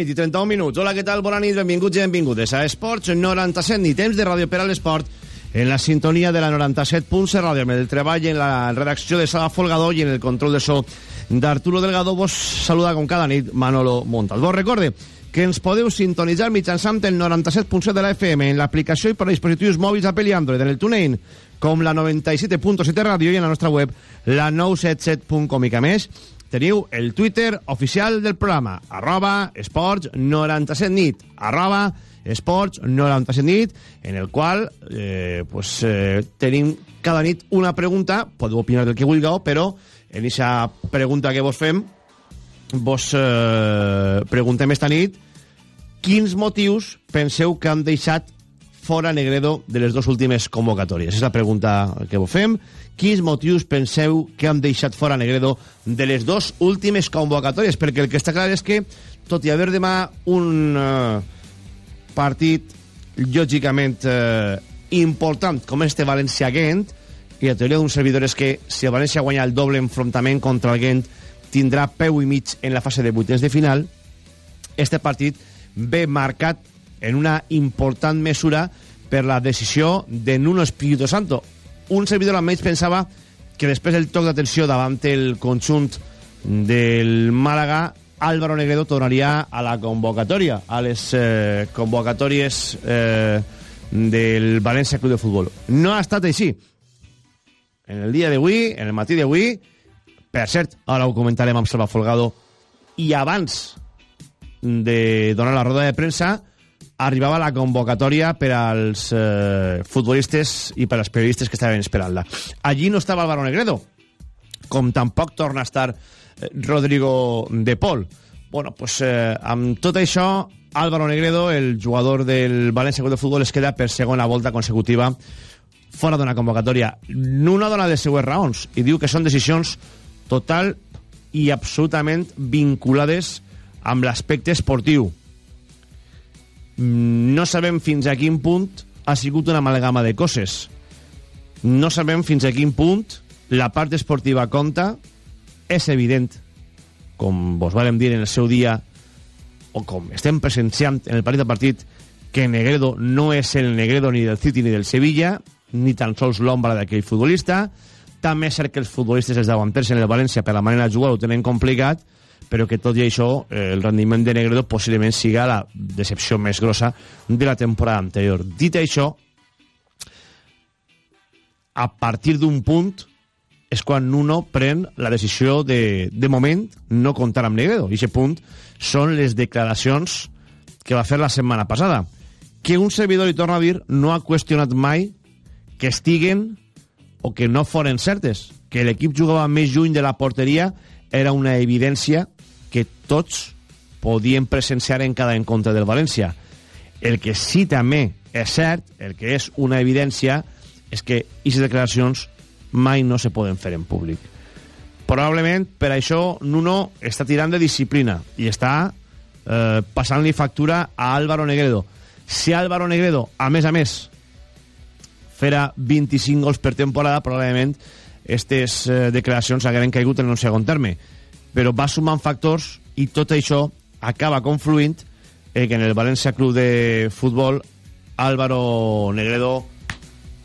nit i 31 minuts. Hola, què tal? Bona nit, benvinguts i benvingudes a Esports 97, ni temps de ràdio per a l'esport, en la sintonia de la 97.7 ràdio, amb el treball en la redacció de Sala Folgador i en el control de so d'Arturo Delgado. Vos saluda com cada nit Manolo Montal. Vos recorde que ens podeu sintonitzar mitjançant el 97.7 de la FM en l'aplicació i per a dispositius mòbils Apple i Android, en el TuneIn, com la 97.7 ràdio i en la nostra web, la 977.com. I que més, teniu el Twitter oficial del programa, arroba esports 97 nit, arroba esports 97 nit, en el qual eh, pues, eh, tenim cada nit una pregunta, podeu opinar del que vulgueu, però en aquesta pregunta que vos fem, vos eh, preguntem esta nit quins motius penseu que han deixat fora Negredo de les dues últimes convocatòries? És la pregunta que vos fem. Quins motius penseu que han deixat fora Negredo de les dues últimes convocatòries? Perquè el que està clar és que, tot i haver demà un eh, partit lògicament eh, important com este València-Gent, i la teoria d'un servidor és que si el València guanya el doble enfrontament contra el Gent tindrà peu i mig en la fase de vuitens de final, este partit ve marcat en una important mesura per la decisió de Nuno Espíritu Santo. Un servidor almenys pensava que després del toc d'atenció davant el conjunt del Màlaga, Álvaro Negredo tornaria a la convocatòria, a les eh, convocatòries eh, del València Club de Futbol. No ha estat així. En el dia d'avui, en el matí d'avui, per cert, ara ho comentarem amb Salva Folgado, i abans de donar la roda de premsa, arribava la convocatòria per als eh, futbolistes i per als periodistes que estaven esperant-la. Allí no estava Álvaro Negredo, com tampoc torna a estar eh, Rodrigo de Pol. Bueno, pues eh, amb tot això, Álvaro Negredo, el jugador del València Club de Futbol, es queda per segona volta consecutiva fora d'una convocatòria. N'una dona les seues raons i diu que són decisions total i absolutament vinculades amb l'aspecte esportiu no sabem fins a quin punt ha sigut una amalgama de coses. No sabem fins a quin punt la part esportiva compta. És evident, com vos vàrem dir en el seu dia, o com estem presenciant en el partit a partit, que Negredo no és el Negredo ni del City ni del Sevilla, ni tan sols l'ombra d'aquell futbolista. També és cert que els futbolistes, els davanters en el València, per la manera de jugar, ho tenen complicat, però que tot i això eh, el rendiment de Negredo possiblement siga la decepció més grossa de la temporada anterior. Dit això, a partir d'un punt és quan Nuno pren la decisió de, de moment, no comptar amb Negredo. I aquest punt són les declaracions que va fer la setmana passada. Que un servidor, i torna a dir, no ha qüestionat mai que estiguen o que no foren certes. Que l'equip jugava més lluny de la porteria era una evidència que tots podien presenciar en cada encontre del València. El que sí també és cert, el que és una evidència, és que aquestes declaracions mai no se poden fer en públic. Probablement per això Nuno està tirant de disciplina i està eh, passant-li factura a Álvaro Negredo. Si Álvaro Negredo, a més a més, fera 25 gols per temporada, probablement aquestes eh, declaracions hagueren caigut en un segon terme però va sumant factors i tot això acaba confluint eh, que en el València Club de Futbol Álvaro Negredo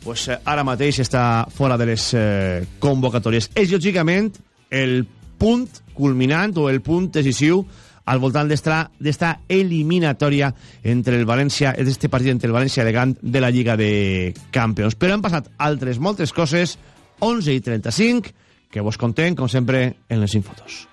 pues, eh, ara mateix està fora de les eh, convocatòries. És lògicament el punt culminant o el punt decisiu al voltant d'esta eliminatòria entre el València, este partit entre el València i el Gant de la Lliga de Campions. Però han passat altres moltes coses, 11 i 35, que vos contem, com sempre, en les infotos.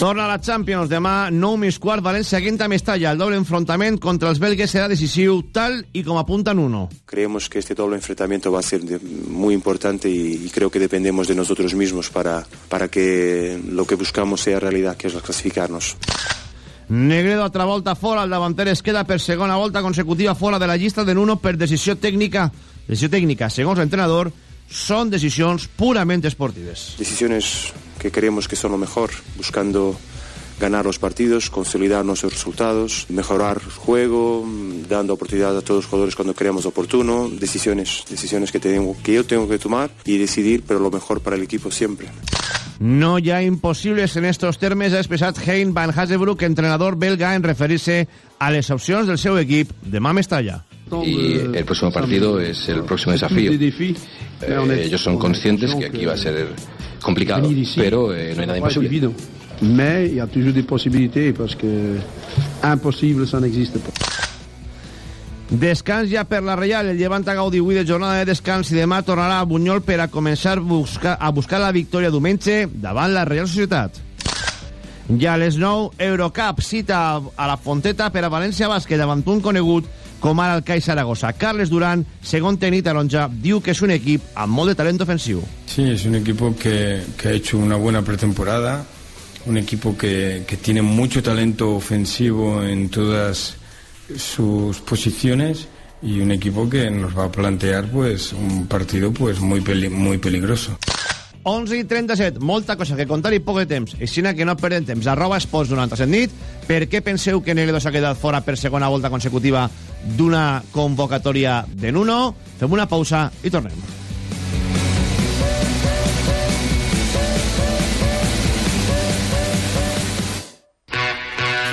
Torna a la Champions. Demà, 9 més quart, València Quinta Mestalla. El doble enfrontament contra els belgues serà decisiu, tal y como apuntan uno. Creemos que este doble enfrentamiento va a ser de, muy importante y, y, creo que dependemos de nosotros mismos para, para que lo que buscamos sea realidad, que es clasificarnos. Negredo altra volta fora, el davanter es queda per segona volta consecutiva fora de la llista de Nuno per decisió tècnica. Decisió tècnica, segons l'entrenador, són decisions purament esportives. Decisiones que creemos que son lo mejor, buscando ganar los partidos, consolidar nuestros resultados, mejorar el juego, dando oportunidad a todos los jugadores cuando creamos oportuno, decisiones, decisiones que, tengo, que yo tengo que tomar y decidir, pero lo mejor para el equipo siempre. No ha impossibles en estos termes, ha expressat Hein Van Hasebroek, entrenador belga, en referir-se a les opcions del seu equip demà a Mestalla. Y el próximo partido es el próximo desafío. Eh, ellos son conscientes que aquí va a ser complicado, pero eh, no hay nada imposible. Mais il y a toujours des possibilités parce que impossible ça n'existe pas. Descans ja per la Reial, el Llevant a Gaudí avui de jornada de descans i demà tornarà a Bunyol per a començar a buscar, a buscar la victòria diumenge davant la Reial Societat. Ja a les 9, Eurocup cita a la Fonteta per a València Bàsquet davant un conegut com ara el CAI Saragossa. Carles Durán, segon tècnic taronja, diu que és un equip amb molt de talent ofensiu. Sí, es un equipo que, que ha hecho una buena pretemporada, un equipo que, que tiene mucho talento ofensivo en todas sus posiciones y un equipo que nos va a plantear pues un partido pues muy peli muy peligroso. 11 i 37, molta cosa que contar i poc de temps. Així que no perdem temps. Arroba esports 97 nit. Per què penseu que Negredo s'ha quedat fora per segona volta consecutiva d'una convocatòria de Nuno? Fem una pausa i tornem.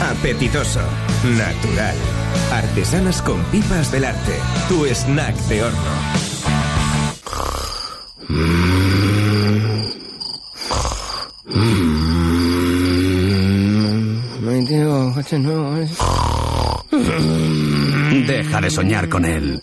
apetitoso, natural. Artesanas con pipas del arte. Tu snack de horno. Deja de soñar con él.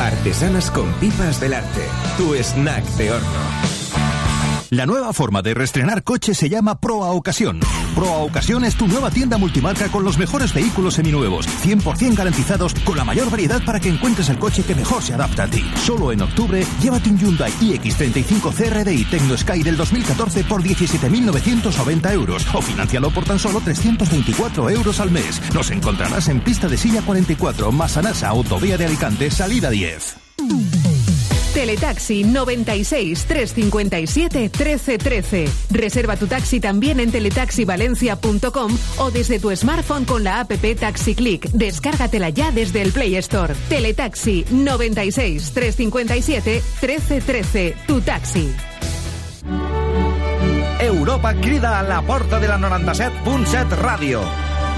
Artesanas con pipas del arte. Tu snack de horno. La nueva forma de reestrenar coches se llama Proa Ocasión. Proa Ocasión es tu nueva tienda multimarca con los mejores vehículos seminuevos, 100% garantizados, con la mayor variedad para que encuentres el coche que mejor se adapta a ti. Solo en octubre, llévate un Hyundai iX35 CRDI Tecno Sky del 2014 por 17.990 euros o financialo por tan solo 324 euros al mes. Nos encontrarás en pista de silla 44, Masanasa, Autovía de Alicante, salida 10. Teletaxi 96 357 1313. Reserva tu taxi también en teletaxivalencia.com o desde tu smartphone con la app Taxi Click. Descárgatela ya desde el Play Store. Teletaxi 96 357 1313. Tu taxi. Europa crida a la porta de la 97.7 Ràdio.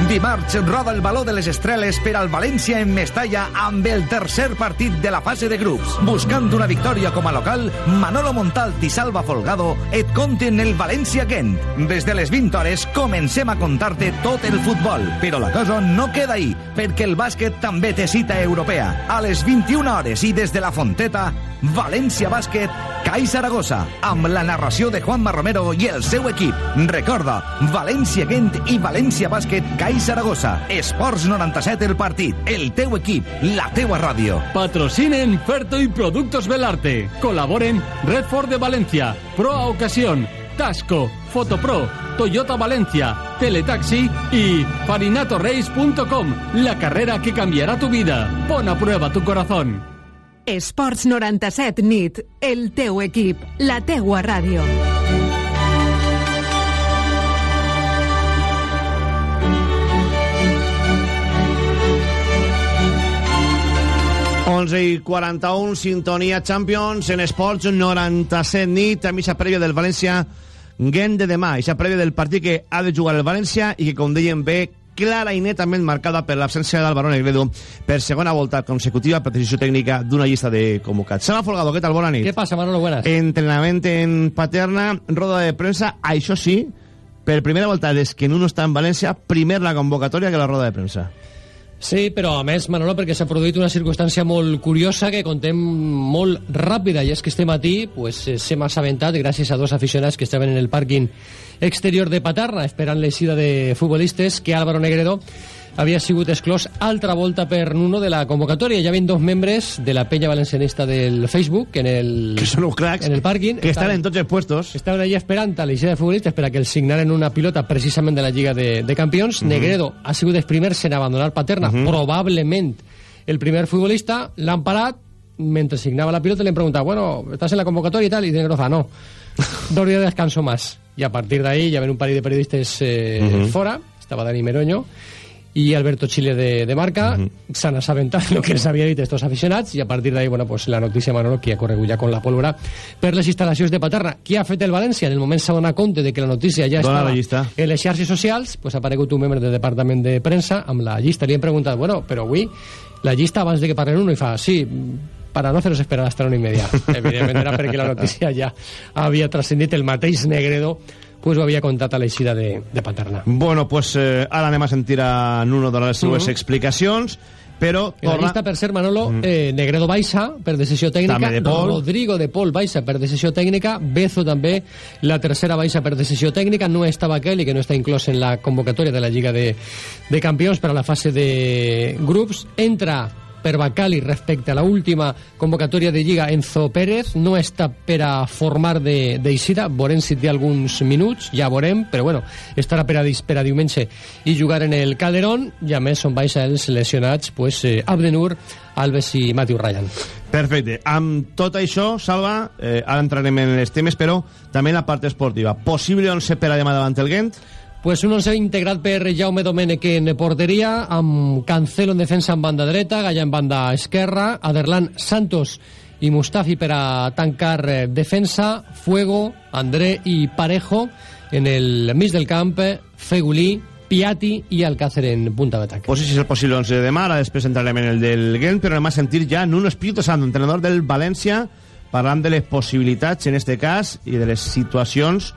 Dimarts roda el baló de les estreles per al València en Mestalla amb el tercer partit de la fase de grups. Buscant una victòria com a local, Manolo Montalt i Salva Folgado et conten el València-Gent. Des de les 20 hores comencem a contar-te tot el futbol. Però la cosa no queda ahí, perquè el bàsquet també té cita europea. A les 21 hores i des de la Fonteta, València Bàsquet, CAI Saragossa, amb la narració de Juanma Romero i el seu equip. Recorda, València Gent i València Bàsquet, CAI Saragossa. Esports 97 el partit, el teu equip, la teua ràdio. Patrocinen Ferto y Productos Belarte. Colaboren Redford de Valencia, Pro a Ocasión, Tasco, Fotopro, Toyota Valencia, Teletaxi y farinatorace.com, la carrera que cambiará tu vida. Pon a prueba tu corazón. Esports 97 nit, el teu equip, la teua ràdio. Onze i 41, sintonia Champions en Esports 97 nit, a missa prèvia del València Gent de demà, i prèvia del partit que ha de jugar el València i que, com deien bé, clara i netament marcada per l'absència d'Alvaro Negredo per segona volta consecutiva per decisió tècnica d'una llista de convocats. Sala Folgado, què tal? Bona nit. ¿Qué pasa, Manolo? Buenas. Entrenament en Paterna, roda de premsa, això sí, per primera volta des que Nuno està en València, primer la convocatòria que la roda de premsa. Sí, però a més, Manolo, perquè s'ha produït una circumstància molt curiosa que contem molt ràpida, i és que este matí pues, eh, s'hem assabentat, gràcies a dos aficionats que estaven en el pàrquing exterior de Paterna, esperant l'eixida de futbolistes, que Álvaro Negredo havia sigut exclòs altra volta per Nuno de la convocatòria. Ja ven dos membres de la penya valencianista del Facebook en el, que són uns cracs en el pàrquing. Que estan, en tots els puestos. Estaven allà esperant a l'eixida de futbolistes per a que els signaren una pilota precisament de la Lliga de, de Campions. Negredo ha sigut els primers en abandonar Paterna, mhm. -huh. probablement el primer futbolista. L'han parat, mentre signava la pilota, le han preguntat, bueno, ¿estás en la convocatoria y tal? Y Negredo fa, no, dos días de descanso más. Y a partir de ahí ya ven un par de periodistas eh, uh -huh. fora, estava Dani Meroño, i Alberto Chile de, de Marca uh -huh. s'han assabentat el que els havia dit estos aficionats i a partir d'ahí, bueno, pues la notícia Manolo que ha corregut ja con la pólvora per les instal·lacions de Paterna. Qui ha fet el València? En el moment s'ha donat compte de que la notícia ja Dona estava en les xarxes socials, pues ha aparegut un membre del departament de premsa amb la llista. Li hem preguntat, bueno, però avui la llista abans de que parlen uno i fa, sí, para no haceros esperar hasta la una y media. Evidentment era perquè la notícia ja havia transcendit el mateix Negredo pues ho havia contat a l'eixida de, de Paterna. Bueno, pues eh, ara anem a sentir a Nuno de les seues uh -huh. explicacions però torna... En la llista, per ser, Manolo, mm. eh, Negredo baixa per decisió tècnica, de Pol. Rodrigo de Pol baixa per decisió tècnica, Bezo també, la tercera baixa per decisió tècnica, no estava Kelly, que no està inclòs en la convocatòria de la Lliga de, de Campions per a la fase de grups, entra per Bacali respecte a la última convocatòria de Lliga Enzo Pérez. No està per a formar d'Eixida de, veurem si té alguns minuts. Ja veurem, però bueno estarà per a, per a diumenge i jugar en el Calderón. I a més són baixa els lesionats pues, eh, Abdenur, Alves i Matthew Ryan. Perfecte, amb tot això Salva, eh, ara entrarem en els temes però també en la part esportiva. Possible 11 per a demà davant el Gent Pues un 11 integrat per Jaume Domènech en porteria, amb Cancelo en defensa en banda dreta, Galla en banda esquerra, Aderlan Santos i Mustafi per a tancar eh, defensa, Fuego, André i Parejo en el mig del camp, Fegulí, Piatti i Alcácer en punta d'atac. Pues si és el possible 11 de ara després entrarem en el del Gent, però anem a sentir ja Nuno Espíritu Santo, entrenador del València, parlant de les possibilitats, en este cas, i de les situacions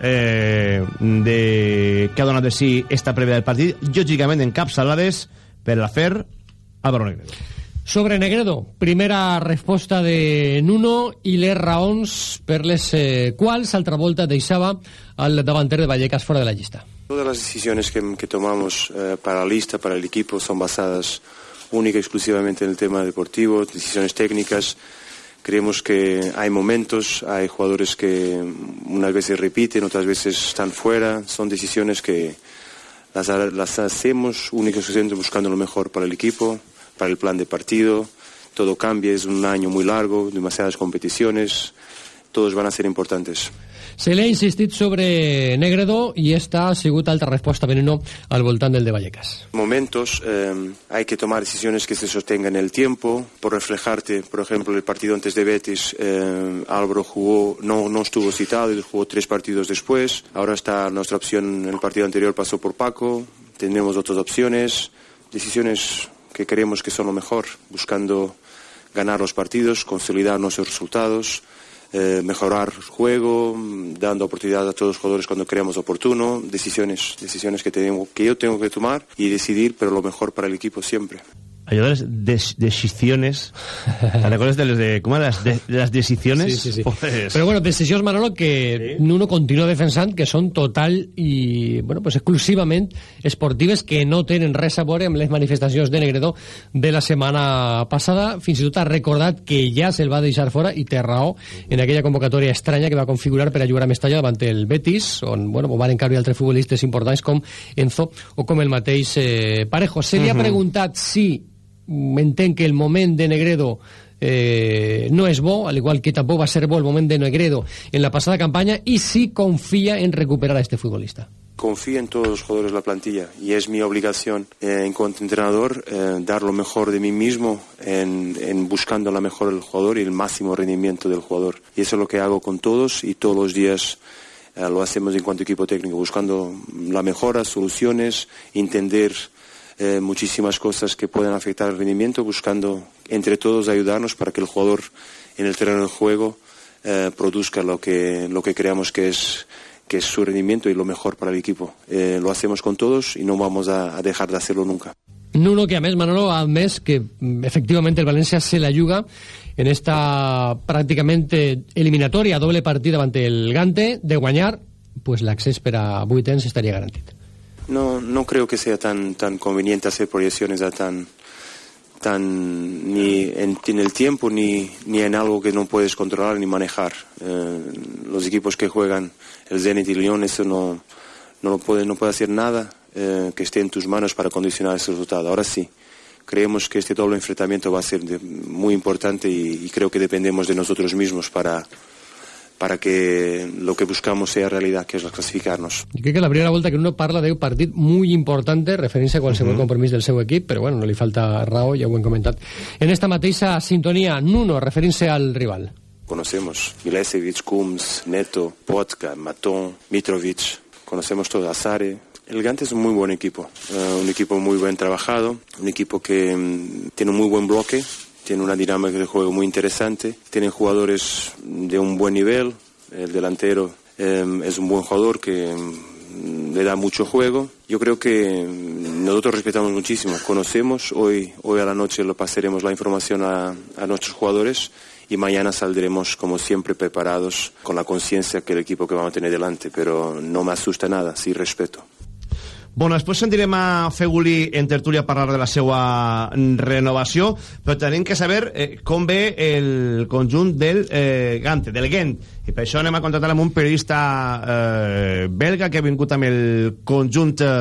eh, de, que ha donat de si esta prèvia del partit, lògicament encapçalades per l'afer Álvaro Negredo. Sobre Negredo, primera resposta de Nuno i les raons per les eh, quals altra volta deixava al davanter de Vallecas fora de la llista. Todas las decisiones que, que tomamos eh, para la lista, para el equipo, son basadas única y exclusivamente en el tema deportivo, decisiones técnicas, Creemos que hay momentos, hay jugadores que unas veces repiten, otras veces están fuera. Son decisiones que las, hacemos únicamente buscando lo mejor para el equipo, para el plan de partido. Todo cambia, es un año muy largo, demasiadas competiciones. Todos van a ser importantes. Se le ha insistit sobre Negredo y esta ha sigut altra respuesta veneno al voltant del de Vallecas. Momentos eh, hay que tomar decisiones que se sostengan en el tiempo. Por reflejarte, por ejemplo, el partido antes de Betis, eh, Álvaro jugó, no, no estuvo citado y jugó tres partidos después. Ahora está nuestra opción el partido anterior, pasó por Paco tendremos otras opciones, decisiones que creemos que son lo mejor, buscando ganar los partidos, consolidar nuestros resultados, eh, mejorar el juego, dando oportunidad a todos los jugadores cuando creamos oportuno, decisiones, decisiones que, tengo, que yo tengo que tomar y decidir, pero lo mejor para el equipo siempre. Ayudar des decisiones. ¿Te recuerdas de, los de, ¿cómo las, de, de las decisiones? Sí, sí, sí. Pues... Però bueno, decisions, Manolo, que sí. Nuno continua defensant que són total i, bueno, pues exclusivament esportives que no tenen res a veure amb les manifestacions de Negredo de la setmana passada. Fins i tot ha recordat que ja se'l va deixar fora i té raó en aquella convocatòria estranya que va configurar per a jugar a Mestalla davant el Betis, on, bueno, van encaure altres futbolistes importants com Enzo o com el mateix eh, Parejo. Se li ha preguntat si entenc que el moment de Negredo eh, no és bo, al igual que tampoc va ser bo el moment de Negredo en la passada campanya, i sí confia en recuperar a este futbolista. Confío en todos los jugadores de la plantilla y es mi obligación eh, en cuanto entrenador eh, dar lo mejor de mí mismo en, en, buscando la mejor del jugador y el máximo rendimiento del jugador. Y eso es lo que hago con todos y todos los días lo hacemos en cuanto equipo técnico, buscando la mejora, soluciones, entender eh, muchísimas cosas que pueden afectar el rendimiento, buscando entre todos ayudarnos para que el jugador en el terreno de juego eh, produzca lo que, lo que creamos que es, que es su rendimiento y lo mejor para el equipo. Eh, lo hacemos con todos y no vamos a, a dejar de hacerlo nunca. Nuno, que a més, Manolo, ha admès que efectivament el València se la juga en esta pràcticament eliminatòria, doble partit davant el Gante, de guanyar, pues l'accés per a vuitens estaria garantit. No, no creo que sea tan, tan conveniente hacer proyecciones tan, tan ni en, el tiempo ni, ni en algo que no puedes controlar ni manejar. Eh, los equipos que juegan el Zenit y Lyon, eso no, no lo puede, no puede hacer nada eh, que esté en tus manos para condicionar ese resultado. Ahora sí, creemos que este doble enfrentamiento va a ser de, muy importante y creo que dependemos de nosotros mismos para para que lo que buscamos sea realidad, que es clasificarnos. I crec que la primera volta que uno parla d'un partit molt important referint-se a qualsevol uh -huh. compromís del seu equip, però bueno, no li falta raó, ja ho hem comentat. En esta mateixa sintonia, Nuno, referint-se al rival. Conocemos Milesevic, Kums, Neto, Potka, Matón, Mitrovic, conocemos todo, Azare, el Gante es un muy buen equipo, uh, un equipo muy bien trabajado, un equipo que um, tiene un muy buen bloque, tiene una dinámica de juego muy interesante, tiene jugadores de un buen nivel, el delantero eh, es un buen jugador que mm, le da mucho juego. Yo creo que nosotros respetamos muchísimo, conocemos, hoy, hoy a la noche lo pasaremos la información a, a nuestros jugadores y mañana saldremos como siempre preparados con la conciencia que el equipo que vamos a tener delante, pero no me asusta nada, sí respeto. Bueno, després sentirem a Feguli en tertúlia parlar de la seva renovació, però tenim que saber eh, com ve el conjunt del eh, Gante, del Gent. I per això anem a contactar amb un periodista eh, belga que ha vingut amb el conjunt eh,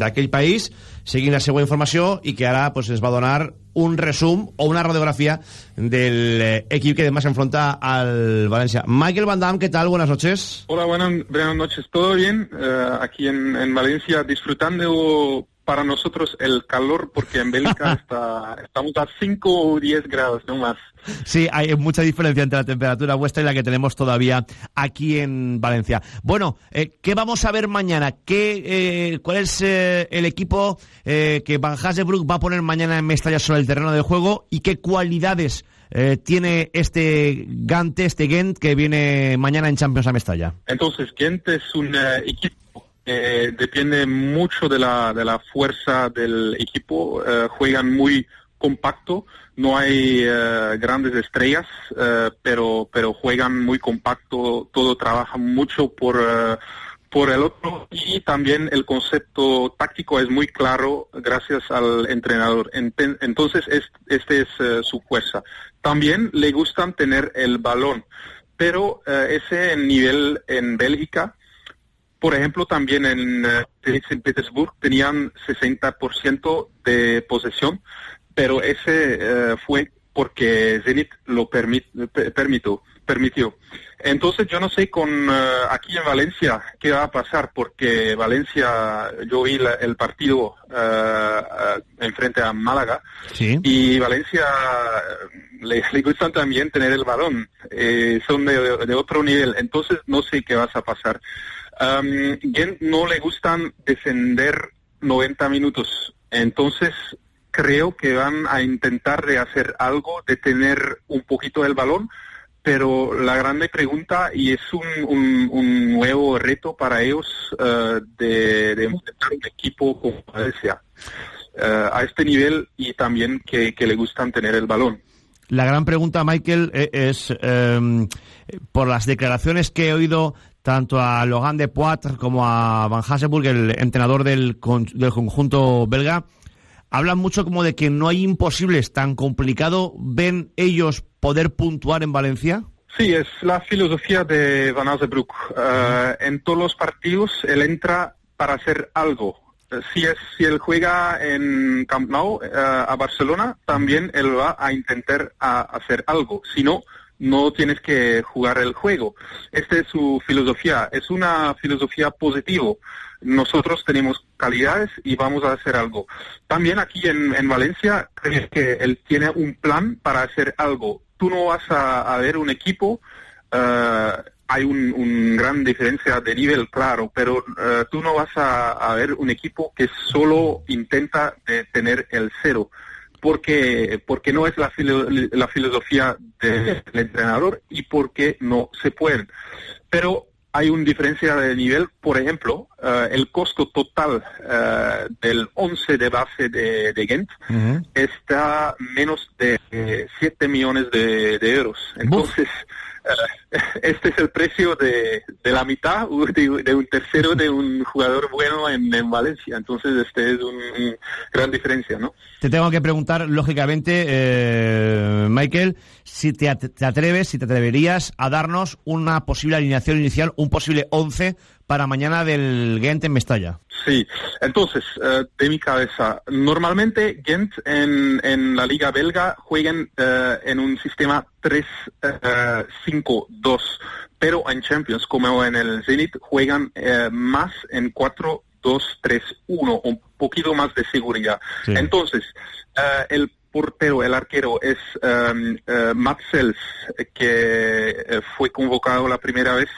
d'aquell país, seguint la seva informació, i que ara pues, ens va donar un resum o una radiografía del eh, equipo que además se enfrenta al Valencia. Michael Van Damme, ¿qué tal? Buenas noches. Hola, buenas, buenas noches. ¿Todo bien? Uh, aquí en, en, Valencia disfrutando para nosotros el calor porque en Bélgica está, estamos a 5 o 10 grados, no más. Sí, hay mucha diferencia entre la temperatura vuestra y la que tenemos todavía aquí en Valencia. Bueno, eh, ¿qué vamos a ver mañana? ¿Qué, eh, ¿Cuál es eh, el equipo eh, que Van Hasebroek va a poner mañana en Mestalla sobre el terreno de juego y qué cualidades eh, tiene este Gante, este Gent que viene mañana en Champions a Mestalla? Entonces, Gent es un equipo eh, depende mucho de la, de la fuerza del equipo. Eh, juegan muy compacto, no hay eh, grandes estrellas, eh, pero, pero juegan muy compacto, todo trabaja mucho por, eh, por el otro y también el concepto táctico es muy claro gracias al entrenador. Entonces, es, este es su fuerza. También le gustan tener el balón, pero ese nivel en Bélgica por ejemplo, también en uh, San Petersburg tenían 60% de posesión, pero ese uh, fue porque Zenit lo permit, permitió, permitió. Entonces yo no sé con uh, aquí en Valencia qué va a pasar, porque Valencia, yo vi la, el partido en frente a Málaga ¿Sí? y Valencia le, le gusta también tener el balón, eh, son de, de, otro nivel, entonces no sé qué va a pasar. Um, no le gustan defender 90 minutos, entonces creo que van a intentar de hacer algo, de tener un poquito el balón, pero la grande pregunta, y es un, nuevo reto para ellos, uh, de, montar un equipo como Valencia, uh, a este nivel y también que, le gustan tener el balón. La gran pregunta, Michael, eh, es eh, por las declaraciones que he oído tanto a Logan de Poitre como a Van Hasenburg, el entrenador del, del conjunto belga, hablan mucho como de que no hay imposibles tan complicado. ¿Ven ellos poder puntuar en Valencia? Sí, es la filosofía de Van Azenbroek. Uh, en todos los partidos él entra para hacer algo. Si, es, si él juega en Camp Nou uh, a Barcelona, también él va a intentar a hacer algo. Si no, no tienes que jugar el juego. Esta es su filosofía. Es una filosofía positiva. Nosotros tenemos calidades y vamos a hacer algo. También aquí en, en Valencia, creo que él tiene un plan para hacer algo. Tú no vas a, ver un equipo, uh, hay un, un, gran diferencia de nivel, claro, pero uh, tú no vas a, ver un equipo que solo intenta tener el cero porque, porque no es la, filo, la filosofía del entrenador y porque no se puede. Pero hay una diferencia de nivel, por ejemplo, uh, el costo total uh, del 11 de base de, de Gent uh -huh. está menos de eh, 7 millones de, de euros. Entonces, este es el precio de, de la mitad de, un tercero de un jugador bueno en, en Valencia. Entonces, este es una un gran diferencia, ¿no? Te tengo que preguntar, lógicamente, eh, Michael, si te, te, atreves, si te atreverías a darnos una posible alineación inicial, un posible 11 para mañana del Gent en Mestalla. Sí, entonces, uh, de mi cabeza, normalmente Gent en, en la liga belga juegan uh, en un sistema 3-5-2, pero en Champions, como en el Zenit, juegan más en 4 2, 3, 1, un poquito más de seguridad. Sí. Entonces, el portero, el arquero es um, uh, Matt Sells, que uh, fue convocado la primera vez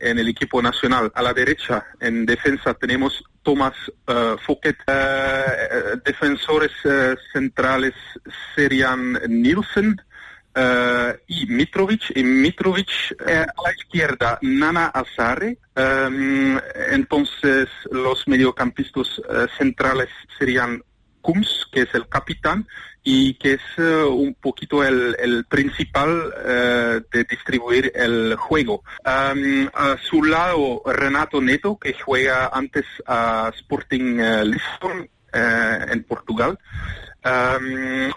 en el equipo nacional. A la derecha, en defensa, tenemos Thomas Fouquet. defensores centrales serían Nielsen, Uh, y Mitrovic, y Mitrovic eh, a la izquierda Nana Azare, um, entonces los mediocampistas uh, centrales serían Kums, que es el capitán y que es uh, un poquito el, principal de distribuir el juego. A su lado Renato Neto, que juega antes a Sporting Lisbon en Portugal.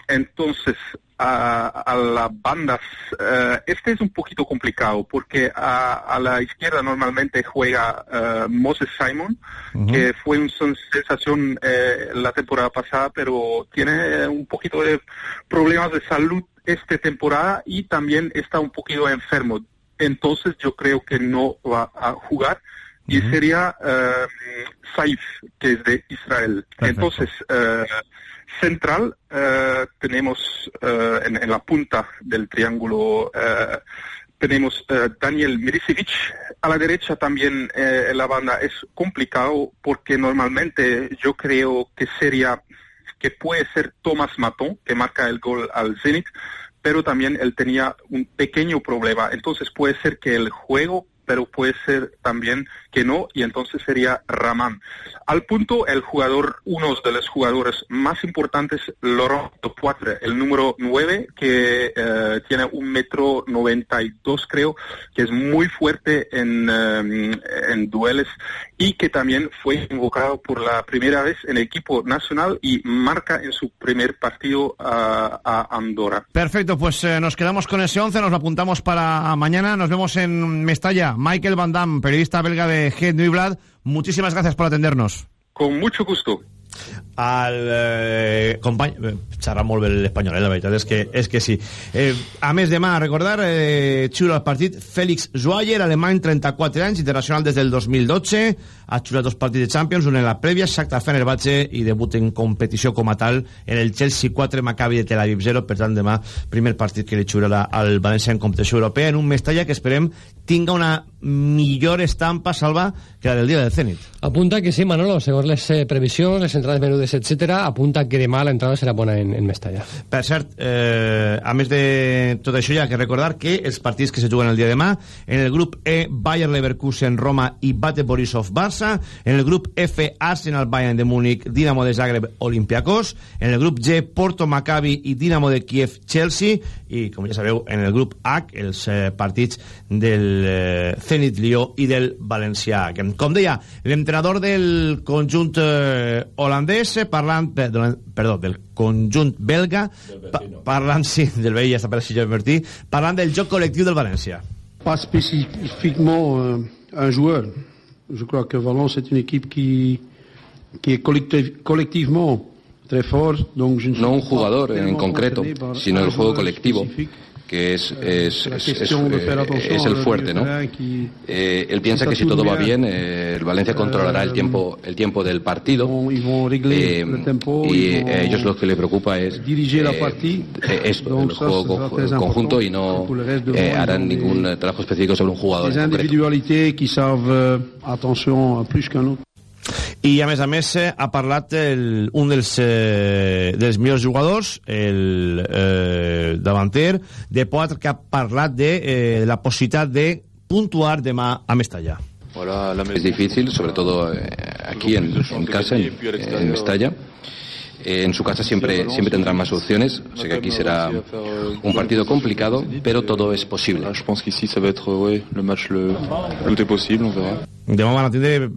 Entonces, a, a las bandas, uh, este es un poquito complicado porque a, a la izquierda normalmente juega uh, Moses Simon, uh -huh. que fue una sensación eh, la temporada pasada, pero tiene un poquito de problemas de salud esta temporada y también está un poquito enfermo. Entonces yo creo que no va a jugar y sería Saif, que es de Israel. Perfecto. Entonces, central uh, tenemos uh, en, en, la punta del triángulo uh, tenemos Daniel Milicevic. A la derecha también en la banda es complicado porque normalmente yo creo que sería que puede ser Thomas Maton que marca el gol al Zenit, pero también él tenía un pequeño problema. Entonces puede ser que el juego pero puede ser también que no, y entonces sería Raman. Al punto, el jugador, uno de los jugadores más importantes, Laurent Poitre, el número 9, que eh, tiene un metro noventa y dos, creo, que es muy fuerte en, um, en duelos y que también fue invocado por la primera vez en equipo nacional y marca en su primer partido a, a Andorra. Perfecto, pues eh, nos quedamos con ese 11, nos lo apuntamos para mañana, nos vemos en Mestalla. Michael Van Damme, periodista belga de Head Nieuwblad, muchísimas gracias por atendernos. Con mucho gusto. al eh, company... xerrar molt bé l'espanyol, eh? la veritat és que, és que sí. Eh, a més, demà, a recordar, eh, xulo al partit, Félix Joayer, alemany, 34 anys, internacional des del 2012, ha xulat dos partits de Champions, un en la prèvia, Shakhtar Fenerbahce, i debut en competició com a tal en el Chelsea 4, Maccabi de Tel Aviv 0, per tant demà primer partit que li xurarà al València en competició europea, en un Mestalla que esperem tinga una millor estampa, Salva, que la del dia del Zenit. Apunta que sí, Manolo, segons les eh, previsions, les entrades menudes, etc, apunta que demà l'entrada serà bona en, en Mestalla. Per cert, eh, a més de tot això, hi ha que recordar que els partits que se juguen el dia de demà, en el grup E, Bayern Leverkusen, Roma i Bate Borisov, Barça, en el grup F, Arsenal, Bayern de Múnich, Dinamo de Zagreb, Olympiacos, en el grup G, Porto, Maccabi i Dinamo de Kiev, Chelsea, i, com ja sabeu, en el grup H, els eh, partits del eh, Zenit Lió i del Valencià. Com deia, l'entrenador del conjunt eh, holandès, parlant, perdó, del conjunt belga, pa parlant, sí, del veí, ja està per així, Martí, parlant del joc col·lectiu del València. Pas spécifiquement euh, un joueur. Je crois que Valence est une équipe qui, qui est collectiv collectivement très fort. Donc je ne no un jugador en concreto, sino el juego colectivo. Que es, es, es, es, eh, es el fuerte, ¿no? Eh, él piensa que si todo va bien, eh, el Valencia controlará el tiempo, el tiempo del partido eh, y a ellos lo que le preocupa es eh, esto, el juego conjunto y no eh, harán ningún trabajo específico sobre un jugador. Les i a més a més eh, ha parlat el, un dels, eh, dels millors jugadors el eh, davanter de Poatre que ha parlat de eh, la possibilitat de puntuar demà a Mestalla es difícil, sobre todo eh, aquí en, en casa, en, en Mestalla Eh, en su casa siempre, siempre tendrán más opciones. O sea que aquí será un partido complicado, pero todo es posible. Je pense qu'ici ça va être ouais, le match le, le plus possible, on verra. Demà van a tindre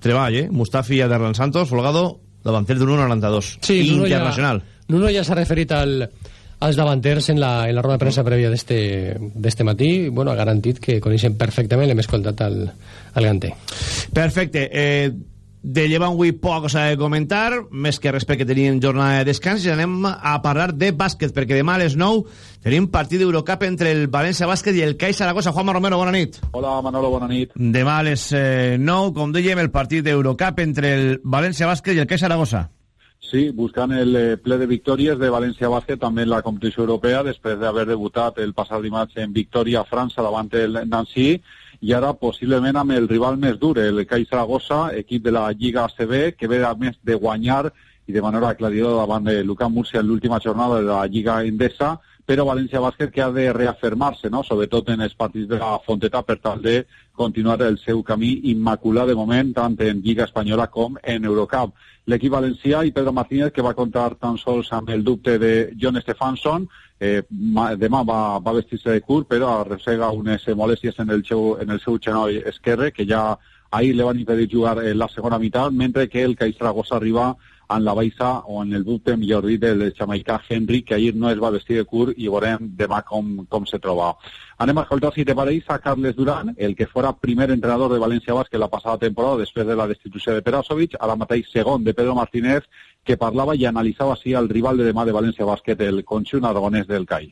treball, eh? Mustafi i Aderlan Santos, Folgado, davanter d'un 1,92. Sí, internacional. Nuno ja, ja s'ha referit al, als davanters en la, en la roda de premsa prèvia d'este matí. Bueno, ha garantit que coneixen perfectament, l'hem escoltat al, al Ganté. Perfecte. Eh, de llevar avui poca cosa de comentar, més que respecte que tenim jornada de descans, i anem a parlar de bàsquet, perquè demà a les 9 tenim partit d'Eurocup entre el València Bàsquet i el CAI Saragossa. Juanma Romero, bona nit. Hola, Manolo, bona nit. Demà a les eh, 9, com dèiem, el partit d'Eurocup entre el València Bàsquet i el CAI Saragossa. Sí, buscant el eh, ple de victòries de València Bàsquet també en la competició europea, després d'haver debutat el passat dimarts en victòria a França davant el Nancy, i ara possiblement amb el rival més dur, el CAI Saragossa, equip de la Lliga ACB, que ve a més de guanyar i de manera aclaridora davant de Lucas Murcia en l'última jornada de la Lliga Endesa, però València Bàsquet que ha de reafirmar-se, no? sobretot en els partits de la Fonteta, per tal de continuar el seu camí immaculat de moment, tant en Lliga Espanyola com en Eurocup. L'equip valencià i Pedro Martínez, que va comptar tan sols amb el dubte de John Stefansson, eh, demà va, va vestir-se de curt, però arrossega unes molèsties en el seu, en el seu genoll esquerre, que ja ahir li van impedir jugar en la segona meitat, mentre que el Cai Saragossa arriba en la baixa o en el dubte, millor dit, del jamaicà Henry, que ahir no es va vestir de curt i veurem demà com, com se troba. Anem a escoltar, si te pareix, a Carles Duran, el que fora primer entrenador de València Bàsquet la passada temporada, després de la destitució de Perasovic, ara mateix segon de Pedro Martínez, que parlava i analitzava així al rival de demà de València Bàsquet, el conjunt aragonès del CAI.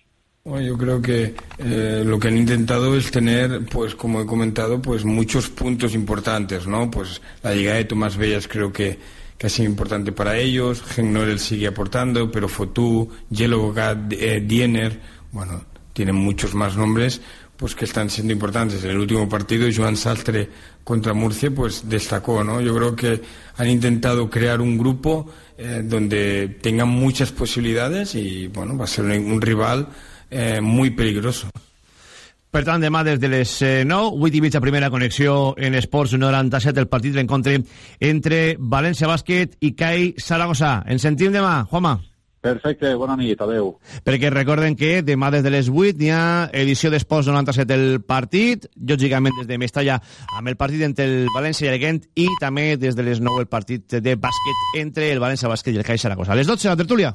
Bueno, yo creo que eh, lo que han intentado es tener, pues como he comentado, pues muchos puntos importantes, ¿no? Pues la llegada de Tomás Bellas creo que, que ha sido importante para ellos, Gen Norel sigue aportando, pero Fotú, Yellow Gad, eh, Diener, bueno, tienen muchos más nombres, pues que están siendo importantes. En el último partido, Joan Sastre contra Murcia, pues destacó, ¿no? Yo creo que han intentado crear un grupo eh, donde tengan muchas posibilidades y, bueno, va a ser un, un rival eh, muy peligroso. Per tant, demà des de les 9, 8 i mitja primera connexió en Esports 97, el partit d'encontre entre València Bàsquet i CAI Saragossa. Ens sentim demà, Juanma. Perfecte, bona nit, adeu. Perquè recorden que demà des de les 8 hi ha edició d'Esports 97 el partit, lògicament des de Mestalla amb el partit entre el València i el Gent i també des de les 9 el partit de bàsquet entre el València Bàsquet i el CAI Saragossa. A les 12 la tertúlia.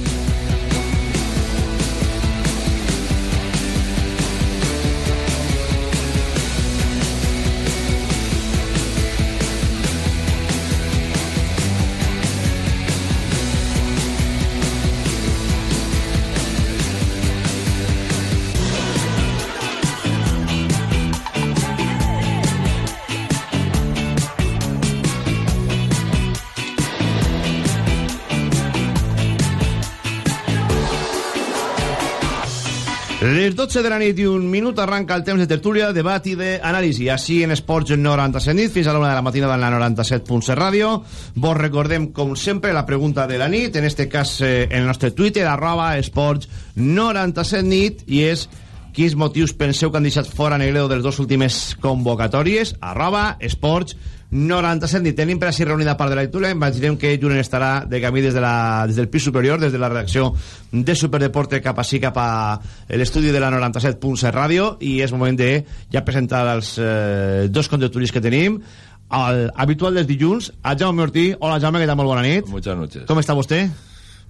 Les 12 de la nit i un minut arranca el temps de tertúlia, debat i d'anàlisi. Així en Esports 97 nit, fins a l'una de la matinada en la 97.7 ràdio. Vos recordem, com sempre, la pregunta de la nit, en este cas eh, en el nostre Twitter, arroba Esports 97 nit, i és quins motius penseu que han deixat fora Negredo de les dues últimes convocatòries? Arroba Esports 97 nit. Tenim per així reunida part de la lectura. Imaginem que Julen estarà de camí des, de la, des del pis superior, des de la redacció de Superdeporte cap així, cap a l'estudi de la 97.7 ràdio i és moment de ja presentar els eh, dos conductoris que tenim el habitual dels dilluns, a Jaume Ortí. Hola Jaume, què tal? Molt bona nit. Muchas noches. Com està vostè?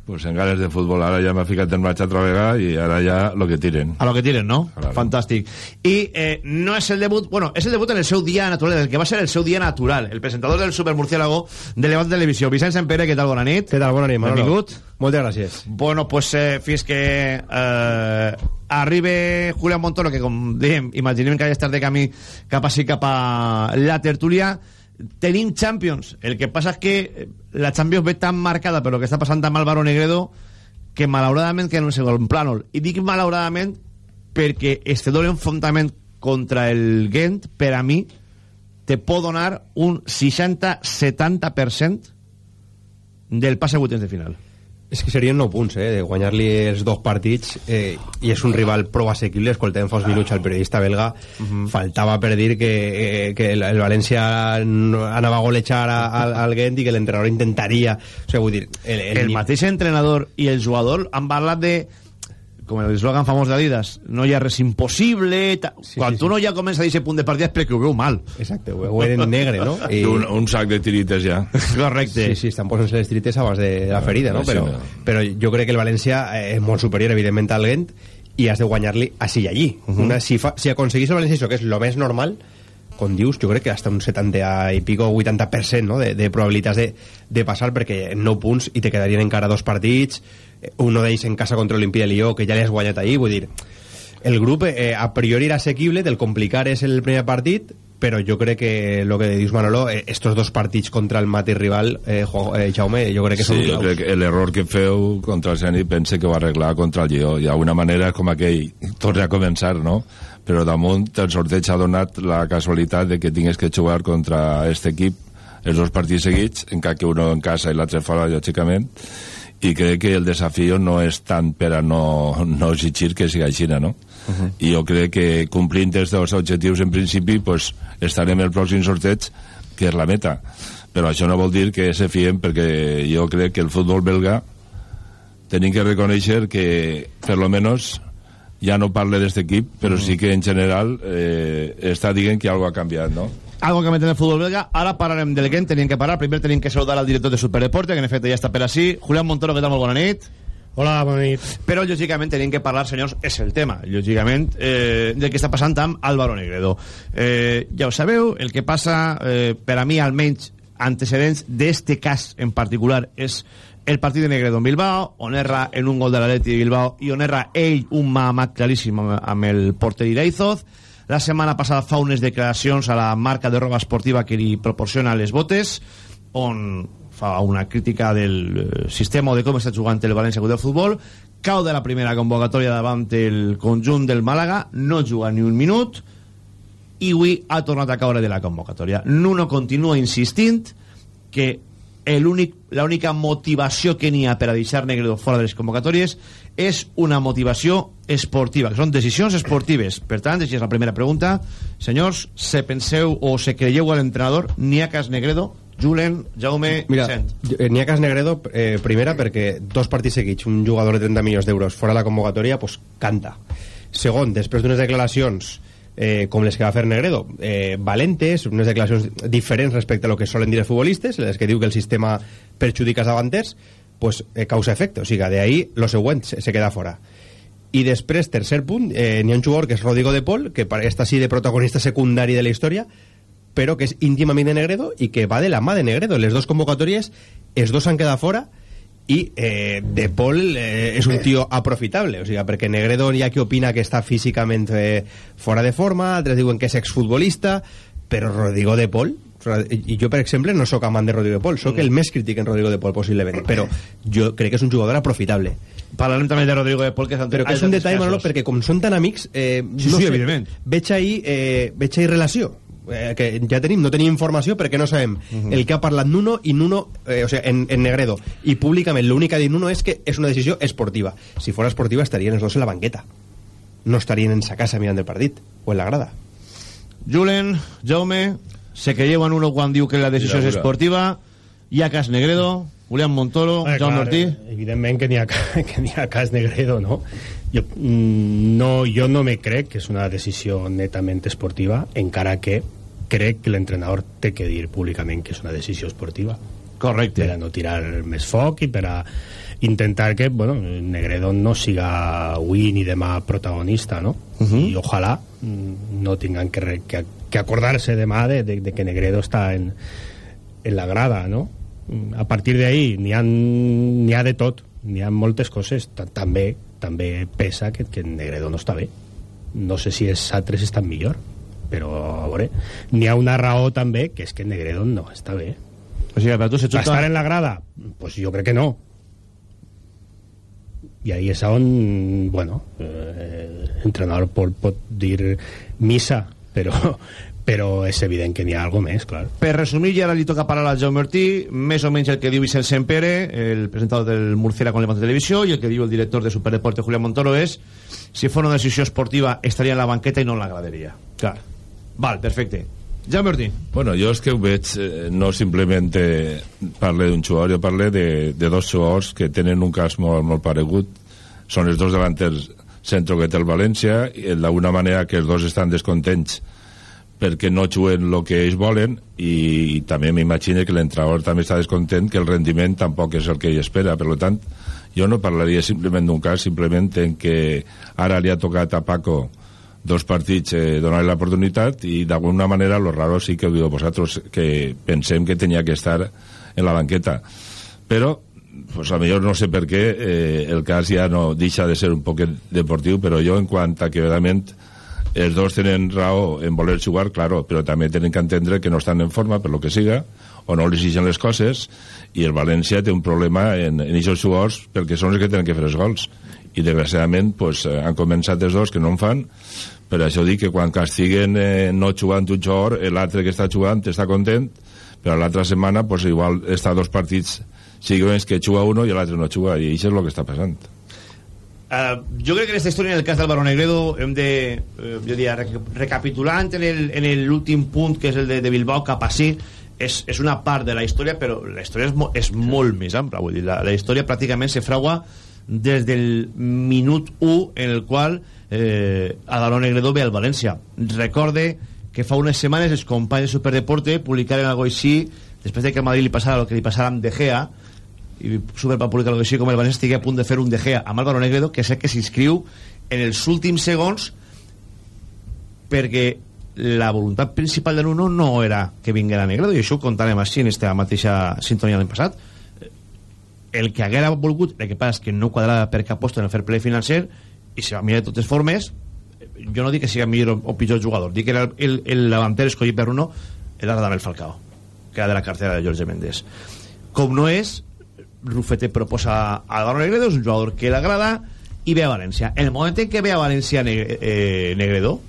Pues en ganes de fútbol. Ahora ya me ha ficat en marcha otra vegada y ahora ya lo que tiren. A lo que tiren, no? Claro. Fantàstic. I eh, no és el debut... Bueno, és el debut en el seu dia natural, el que va ser el seu dia natural. El presentador del Supermurciélago de Levant Televisió. Vicent Sempere, què tal? Bona nit. Què tal? Bona nit, Manolo. Benvingut. Moltes gràcies. Bueno, pues eh, fins que eh, arribe Julián Montoro, que com dèiem, imaginem que ha d'estar de camí cap així, cap a la tertúlia, tenim Champions. El que passa és que la Champions ve tan marcada per lo que està passant amb Álvaro Negredo que malauradament queda en un segon plànol. I dic malauradament perquè este doble enfrontament contra el Gent, per a mi, te pot donar un 60-70% del passe a de final. És que serien 9 punts, eh, de guanyar-li els dos partits eh, i és un rival prou assequible, escoltem fa uns minuts al periodista belga. Uh -huh. faltava per dir que, eh, que el, el València anava a golejar a, a, al Gent i que l'entrenador intentaria o sigui, vull dir... El, el, el mateix entrenador i el jugador han parlat de com l'eslògan famós d'Adidas, no hi ha res impossible... Sí, Quan sí, tu sí. no ja comença a dir punt de partida és perquè ho veu mal. Exacte, ho veuen negre, no? I... Un, un sac de tirites ja. Correcte. Sí, sí, estan posant-se les tirites abans de la ferida, no? Però, però jo crec que el València és molt superior, evidentment, al Gent i has de guanyar-li així i allí. Uh -huh. Una, si, fa, si aconseguís el València això, que és el més normal, com dius, jo crec que hasta un 70 i pico, 80% no? de, de probabilitats de, de passar, perquè 9 punts i te quedarien encara dos partits, uno d'ells en casa contra l'Olimpia de Lió, que ja li has guanyat ahir, vull dir, el grup eh, a priori era assequible, del complicar és el primer partit, però jo crec que lo que dius Manolo, eh, estos dos partits contra el mateix rival, eh, eh, Jaume, jo crec que sí, són jo crec que l'error que feu contra el Zenit pense que ho arreglar contra el Lleó, i d'alguna manera com aquell torna a començar, no? Però damunt el sorteig ha donat la casualitat de que tingués que jugar contra aquest equip els dos partits seguits, encara que uno en casa i l'altre fora, lògicament, i crec que el desafió no és tant per a no, no exigir que sigui així, no? Uh -huh. I jo crec que complint els dos objectius en principi pues, estarem el pròxim sorteig que és la meta però això no vol dir que se fien perquè jo crec que el futbol belga tenim que reconèixer que per lo menos ja no parle d'aquest equip però sí que en general eh, està dient que algo ha canviat no? Algo que meter en el fútbol belga. Ara parlarem del Gent, tenim que parar. Primer tenim que saludar al director de Superdeporte, que en efecte ja està per així. Julián Montoro, què tal? Molt bona nit. Hola, bona nit. Però, lògicament, tenim que parlar, senyors, és el tema, lògicament, eh, del que està passant amb Álvaro Negredo. Eh, ja ho sabeu, el que passa, eh, per a mi, almenys, antecedents d'este cas en particular, és el partit de Negredo en Bilbao, on erra en un gol de l'Atleti de Bilbao i on erra ell un mamat claríssim amb el porter Iraizoz, la setmana passada fa unes declaracions a la marca de roba esportiva que li proporciona les botes, on fa una crítica del sistema o de com està jugant el València de Futbol, cau de la primera convocatòria davant el conjunt del Màlaga, no juga ni un minut, i avui ha tornat a caure de la convocatòria. Nuno continua insistint que l'única motivació que n'hi ha per a deixar Negredo fora de les convocatòries és una motivació esportiva, que són decisions esportives. Per tant, així és la primera pregunta. Senyors, se penseu o se creieu a l'entrenador n'hi ha cas Negredo? Julen, Jaume, Mira, Vicent. n'hi ha cas Negredo, eh, primera, perquè dos partits seguits, un jugador de 30 milions d'euros fora de la convocatòria, pues, canta. Segon, després d'unes declaracions eh, com les que va fer Negredo, eh, valentes, unes declaracions diferents respecte a lo que solen dir els futbolistes, les que diu que el sistema perjudica els davanters, pues, eh, causa-efecte, o sigui, de ahí lo següent se, queda fora. I després, tercer punt, eh, n'hi que és Rodrigo de Pol, que està així de protagonista secundari de la història, però que és íntim amic de Negredo i que va de la mà de Negredo. Les dos convocatòries, els dos han quedat fora i eh, De Paul eh, és un tio aprofitable, o sigui, perquè Negredo hi ha qui opina que està físicament eh, fora de forma, altres diuen que és exfutbolista, però Rodrigo De Paul i jo, per exemple, no sóc amant de Rodrigo de Paul, sóc el més crític en Rodrigo de Paul, possiblement, però jo crec que és un jugador aprofitable. Parlarem també de Rodrigo de Paul, que és Però que és un detall, Manolo, perquè com són tan amics, eh, Sí, no sí, sé, evidentment. veig ahí, eh, veig ahí relació eh, que ja tenim, no tenim informació perquè no sabem. Mhm. el que ha parlat Nuno i Nuno, eh, o sea, en, en Negredo. I públicament l'únic que ha dit Nuno és que és una decisió esportiva. Si fos esportiva estarien els dos en la banqueta. No estarien en sa casa mirant el partit o en la grada. Julen, Jaume, se que llevan uno quan diu que la decisió és esportiva, Iacas Negredo, Julián Montoro, Eh, Jaume clar, Ortiz... eh, Evidentment que n'hi ha, que ha cas Negredo, no? Jo, mm, no? jo no me crec que és una decisió netament esportiva, encara que crec que l'entrenador té que dir públicament que és una decisió esportiva. Correcte. Per a no tirar més foc i per a intentar que, bueno, Negredo no siga avui ni demà protagonista, no? I ojalà mm, no tingan que, que, que acordarse demà de, de, de que Negredo està en, en la grada, no? Mm, A partir d'ahí n'hi ha, ha de tot, n'hi ha moltes coses. Ta- També també pesa que, que Negredo no està bé. No sé si els altres estan millor, però a veure, n'hi ha una raó també, que és que Negredo no està bé. O sigui, però tu se Va estar en la grada? Pues jo crec que no. I ahí és on, bueno, eh, entrenador pot, pot dir missa, però, però és evident que n'hi ha alguna més, clar. Per resumir, i ara li toca parar a Jaume Ortí, més o menys el que diu Vicent Sempere, el presentador del Murciera con Levante Televisió, i el que diu el director de Superdeporte, Julián Montoro, és si fos una decisió esportiva estaria en la banqueta i no en la graderia. Clar. Val, perfecte. Jaume Ortí. Bueno, jo és que ho veig, eh, no simplement eh, parle d'un jugador, jo parle de, de dos jugadors que tenen un cas molt, molt paregut. Són els dos davanters centro que té el València, i d'alguna manera que els dos estan descontents perquè no juguen el que ells volen i, i també m'imagino que l'entrenador també està descontent que el rendiment tampoc és el que ell espera per tant jo no parlaria simplement d'un cas simplement en que ara li ha tocat a Paco dos partits eh, donar l'oportunitat i d'alguna manera lo raro sí que ho diu vosaltres que pensem que tenia que estar en la banqueta. Però pues a millor no sé per què eh, el cas ja no deixa de ser un poc deportiu però jo en quant a que realment els dos tenen raó en voler jugar, claro, però també tenen que entendre que no estan en forma per lo que siga o no exigeixen les coses i el València té un problema en, en aquests jugadors perquè són els que tenen que fer els gols i desgraciadament pues, eh, han començat els dos que no en fan. Per això dic que quan castiguen eh, no jugant un jugador l'altre que està jugant està content però l'altra setmana pues, igual està dos partits seguiments que juga uno i l'altre no juga i això és el que està passant. Uh, jo crec que en aquesta història, en el cas d'Álvaro Negredo, hem de, eh, jo diria, rec recapitulant en l'últim punt, que és el de, de Bilbao cap a sí, és, és una part de la història, però la història és, mo és molt més ampla. Vull dir, la, la història pràcticament se fraua des del minut 1 en el qual eh, Álvaro Negredo ve al València. Recorde que fa unes setmanes els companys de Superdeporte publicaren algo així després de que a Madrid li passara el que li passara amb De Gea i Super va publicar algo així com el València estigui a punt de fer un De Gea amb Álvaro Negredo que el que s'inscriu en els últims segons perquè la voluntat principal de l'Uno no era que vinguera Negredo i això ho contarem així en aquesta mateixa sintonia l'any passat el que haguera volgut el que passa és que no quadrava per cap post en el fair play financer i se va mirar de totes formes. Jo no dic que sigui millor o pitjor jugador dic que era el, el, el davanter escollit per Uno era Radamel Falcao que era de la cartera de Jorge Méndez. Com no és Rufete proposa a Álvaro Negredo és un jugador que l'agrada i ve a València. En el moment en què ve a València Negre, eh, Negredo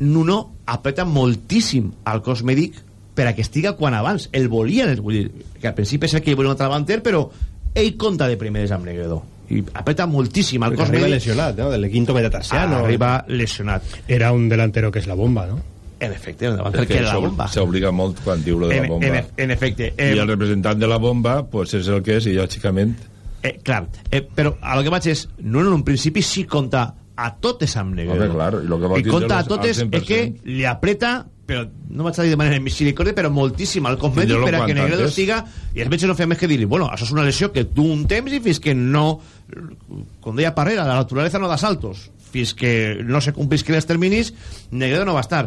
Nuno apreta moltíssim al cos mèdic per a que estiga quan abans el volien, vull dir, que al principi és el que hi volia un altre davanter però ell compta de primeres amb Negredo i apreta moltíssim al cos arriba lesionat, no? Del quinto metatarsiano. arriba lesionat era un delantero que és la bomba no? en efecte, el davanter que era la bomba s'obliga molt quan diu lo de en, la bomba en, en efecte i eh, el representant de la bomba pues, és el que és i lògicament Eh, clar, eh, però a lo que vaig és no en un principi sí compta a totes amb Negredo. Home, clar, i lo que vol I compta a totes 100%. és que li apreta però no vaig a dir de manera misericòrdia però moltíssim al cosmètic per a que Negredo estiga i el metge no fa més que dir-li bueno, això és una lesió que du un temps i fins que no com deia Parrera, la naturalesa no da saltos. Fins que no se complisquen els terminis Negredo no va estar.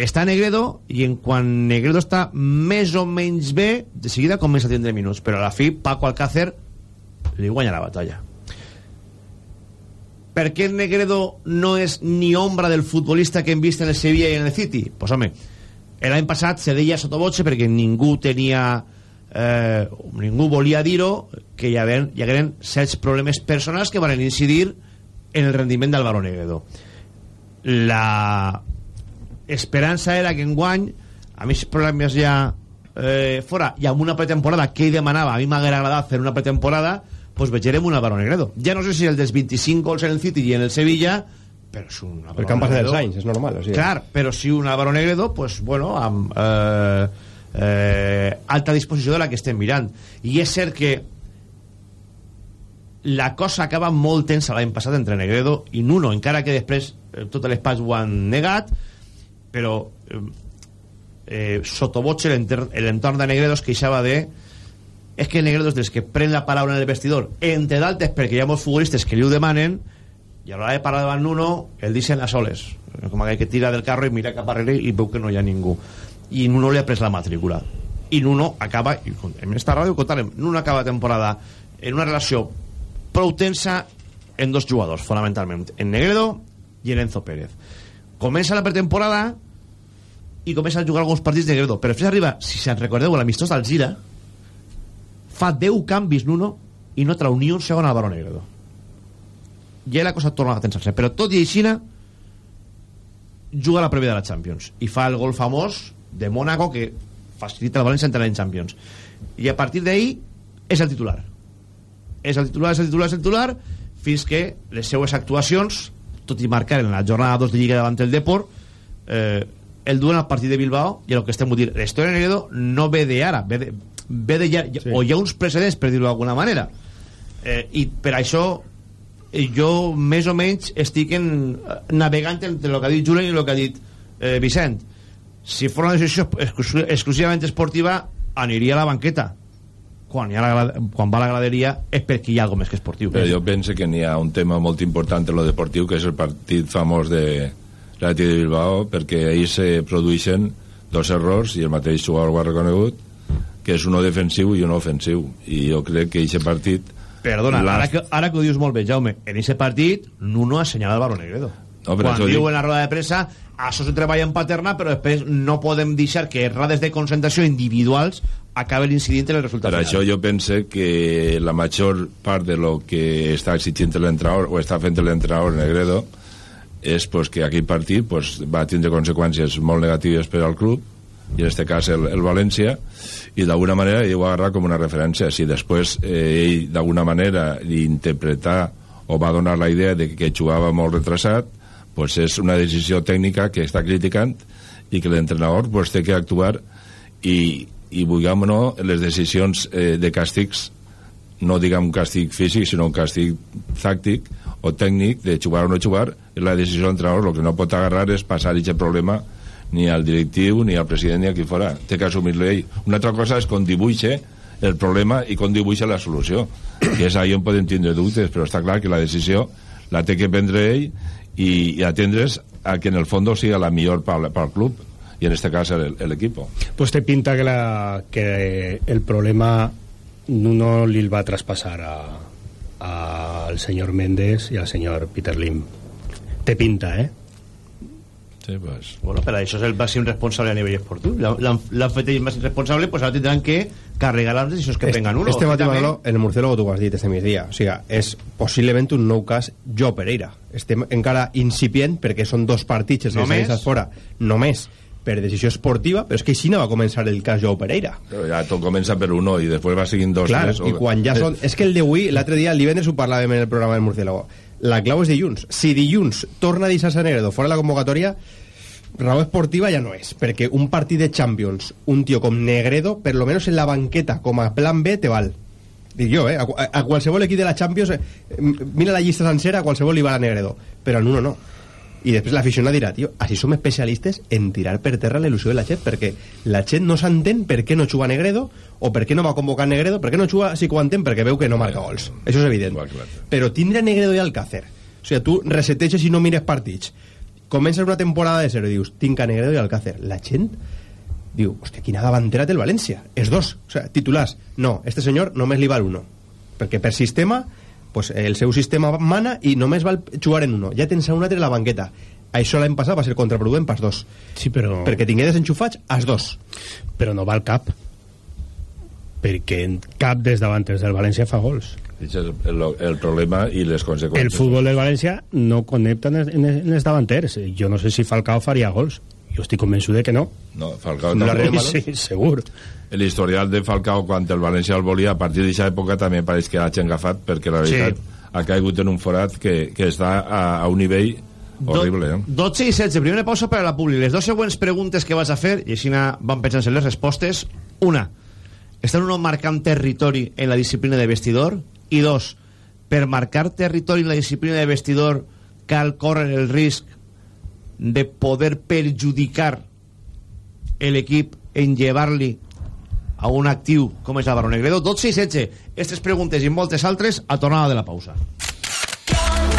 Està Negredo i en quan Negredo està més o menys bé de seguida comença a tindre minuts però a la fi Paco Alcácer li guanya la batalla per què Negredo no és ni ombra del futbolista que hem vist en el Sevilla i en el City? Pues home, l'any passat se deia sottovoce perquè ningú tenia eh, ningú volia dir-ho que hi havia, hi hagueren certs problemes personals que van incidir en el rendiment d'Alvaro Negredo la esperança era que en guany a els problemes ja eh, fora i amb una pretemporada que ell demanava a mi m'haguera agradat fer una pretemporada pues vegerem un Álvaro Negredo ja no sé si el dels 25 gols en el City i en el Sevilla però és un Álvaro Perquè han passat els anys, és normal. O sigui. Clar, però si un Álvaro Negredo, pues, bueno, amb eh, eh, alta disposició de la que estem mirant. I és cert que la cosa acaba molt tensa l'any passat entre Negredo i Nuno, encara que després eh, tot l'espai ho han negat, però eh, eh, sottovoce l'enter- l'entorn de Negredo es queixava de és que Negredo és dels que pren la paraula en el vestidor entre d'altres perquè hi ha molts futbolistes que li ho demanen i a l'hora de parlar davant Nuno el dicen a soles com aquell que tira del carro i mira cap arrere i veu que no hi ha ningú i Nuno li ha pres la matrícula. I Nuno acaba i en esta ràdio contarem Nuno acaba temporada en una relació prou tensa en dos jugadors fonamentalment en Negredo i en Enzo Pérez. Comença la pretemporada i comença a jugar alguns partits de Negredo però després arriba, si se'n recordeu, l'amistós d'Algira fa 10 canvis Nuno i no trau ni un segon al Baró Negredo. Ja la cosa torna a tensar-se però tot i aixina juga a la prèvia de la Champions i fa el gol famós de Mónaco que facilita el València entrar en Champions. I a partir d'ahí és el titular. És el titular, és el titular, és el titular fins que les seues actuacions tot i marcar en la jornada 2 de Lliga davant el Depor eh, el duen al partit de Bilbao i el que estem dir, la història de Negredo no ve de ara ve de, ve de ja, sí. o hi ha uns precedents per dir-ho d'alguna manera. Eh, i per això eh, jo més o menys estic en, eh, navegant entre el que ha dit Julen i el que ha dit eh, Vicent. Si fos una decisió exclu exclusivament esportiva aniria a la banqueta. Quan, hi ha la, quan va a la graderia és perquè hi ha alguna més que esportiu. Però jo penso que n'hi ha un tema molt important en lo deportiu, que és el partit famós de l'Atlètic de Bilbao, perquè ahir se produeixen dos errors, i el mateix jugador ho ha reconegut, que és uno defensiu i un ofensiu. I jo crec que aquest partit... Perdona, ara que, ara que ho dius molt bé, Jaume, en aquest partit Nuno ha assenyalat el Baró Negredo. No, Quan diu dic- en la roda de premsa això se treballa en paterna, però després no podem deixar que errades de concentració individuals acaben incidint en el resultat Per final. això jo pense que la major part de lo que està exigint l'entrenador o està fent l'entrenador Negredo és pues, que aquell partit pues, va tindre conseqüències molt negatives per al club i en este cas el, el València i d'alguna manera ell ho ha agarrat com una referència. Si després eh, ell d'alguna manera interpretar o va donar la idea de que jugava molt retrasat pues és una decisió tècnica que està criticant i que l'entrenador pues, té que actuar i, i vulguem o no, les decisions eh, de càstigs no diguem un càstig físic sinó un càstig tàctic o tècnic de jugar o no jugar la decisió de l'entrenador, el que no pot agarrar és passar aquest problema ni al directiu ni al president ni a qui fora, té que assumir-lo ell una altra cosa és com dibuixa el problema i com dibuixa la solució que és ahí on podem tindre dubtes però està clar que la decisió la té que prendre ell i, i atendre's a que en el fons sigui la millor pel, pel club i en este cas el, el Pues te pinta que, la, que el problema no le va a traspasar a- al señor Méndez y al señor Peter Lim. Te pinta, ¿eh? Sí, pues... Bueno, però això és el màxim responsable a nivell esportiu. L'han- fet ells màxim responsable, pues ara tindran que carregar les decisions que Este- prengan uno. Este Lògicament, Manolo, en el Murciélago ho has dit este migdia. O sigui, és possiblement un nou cas Jo Pereira. Estem encara incipient perquè són dos partits els que Només? s'han deixat fora. Només per decisió esportiva, però és que així no va començar el cas Jo Pereira. Però ja tot comença per uno i després va seguint dos Clar, tres, o- i quan ja són... És que el d'avui, l'altre dia, el divendres ho parlàvem en el programa del Murciélago. La clau és dilluns. Si dilluns torna a deixar-se Negredo fora la convocatòria, raó esportiva ja no és, perquè un partit de Champions, un tio com Negredo, per lo menos en la banqueta, com a plan B, te val. dic jo, eh? A, a qualsevol equip de la Champions, eh, mira la llista sencera, a qualsevol li va a Negredo, però en uno no. I després l'aficionat dirà, tio, així som especialistes en tirar per terra l'il·lusió de la gent, perquè la gent no s'entén per què no juga Negredo, o per què no va convocar Negredo, per què no juga que ho entén, perquè veu que no marca gols. Això és evident. Però tindre Negredo i Alcácer, o sigui, tu reseteges i no mires partits, comences una temporada de zero i dius, tinc a Negredo i Alcácer. La gent diu, hòstia, quina davantera té el València. És dos, o sigui, titulars. No, este senyor només li val uno. Perquè per sistema pues, el seu sistema mana i només val jugar en uno. Ja tens un altre a la banqueta. Això l'any passat va ser contraproduent pels dos. Sí, però... Perquè tingué desenxufats als dos. Però no val cap. Perquè en cap des davanters del València fa gols. És el, el problema i les conseqüències. El futbol del València no connecta en, en, en els davanters. Jo no sé si Falcao faria gols. Jo estic convençut de que no. No, Falcao No, tampoc. sí, segur. L'historial de Falcao quan el València el volia a partir d'aquesta època també pareix que l'ha engafat perquè la veritat Sí. ha caigut en un forat que, que està a, a un nivell horrible eh? 12 i 16, primera pausa per a la publi. Les dues següents preguntes que vas a fer, i així van pensant en les respostes. Una, estan uno marcant territori en la disciplina de vestidor? I dos, per marcar territori en la disciplina de vestidor cal córrer el risc de poder perjudicar l'equip en llevar-li a un actiu com és el Baró Negredo. 12 i 16. Aquestes preguntes i moltes altres a tornada de la pausa.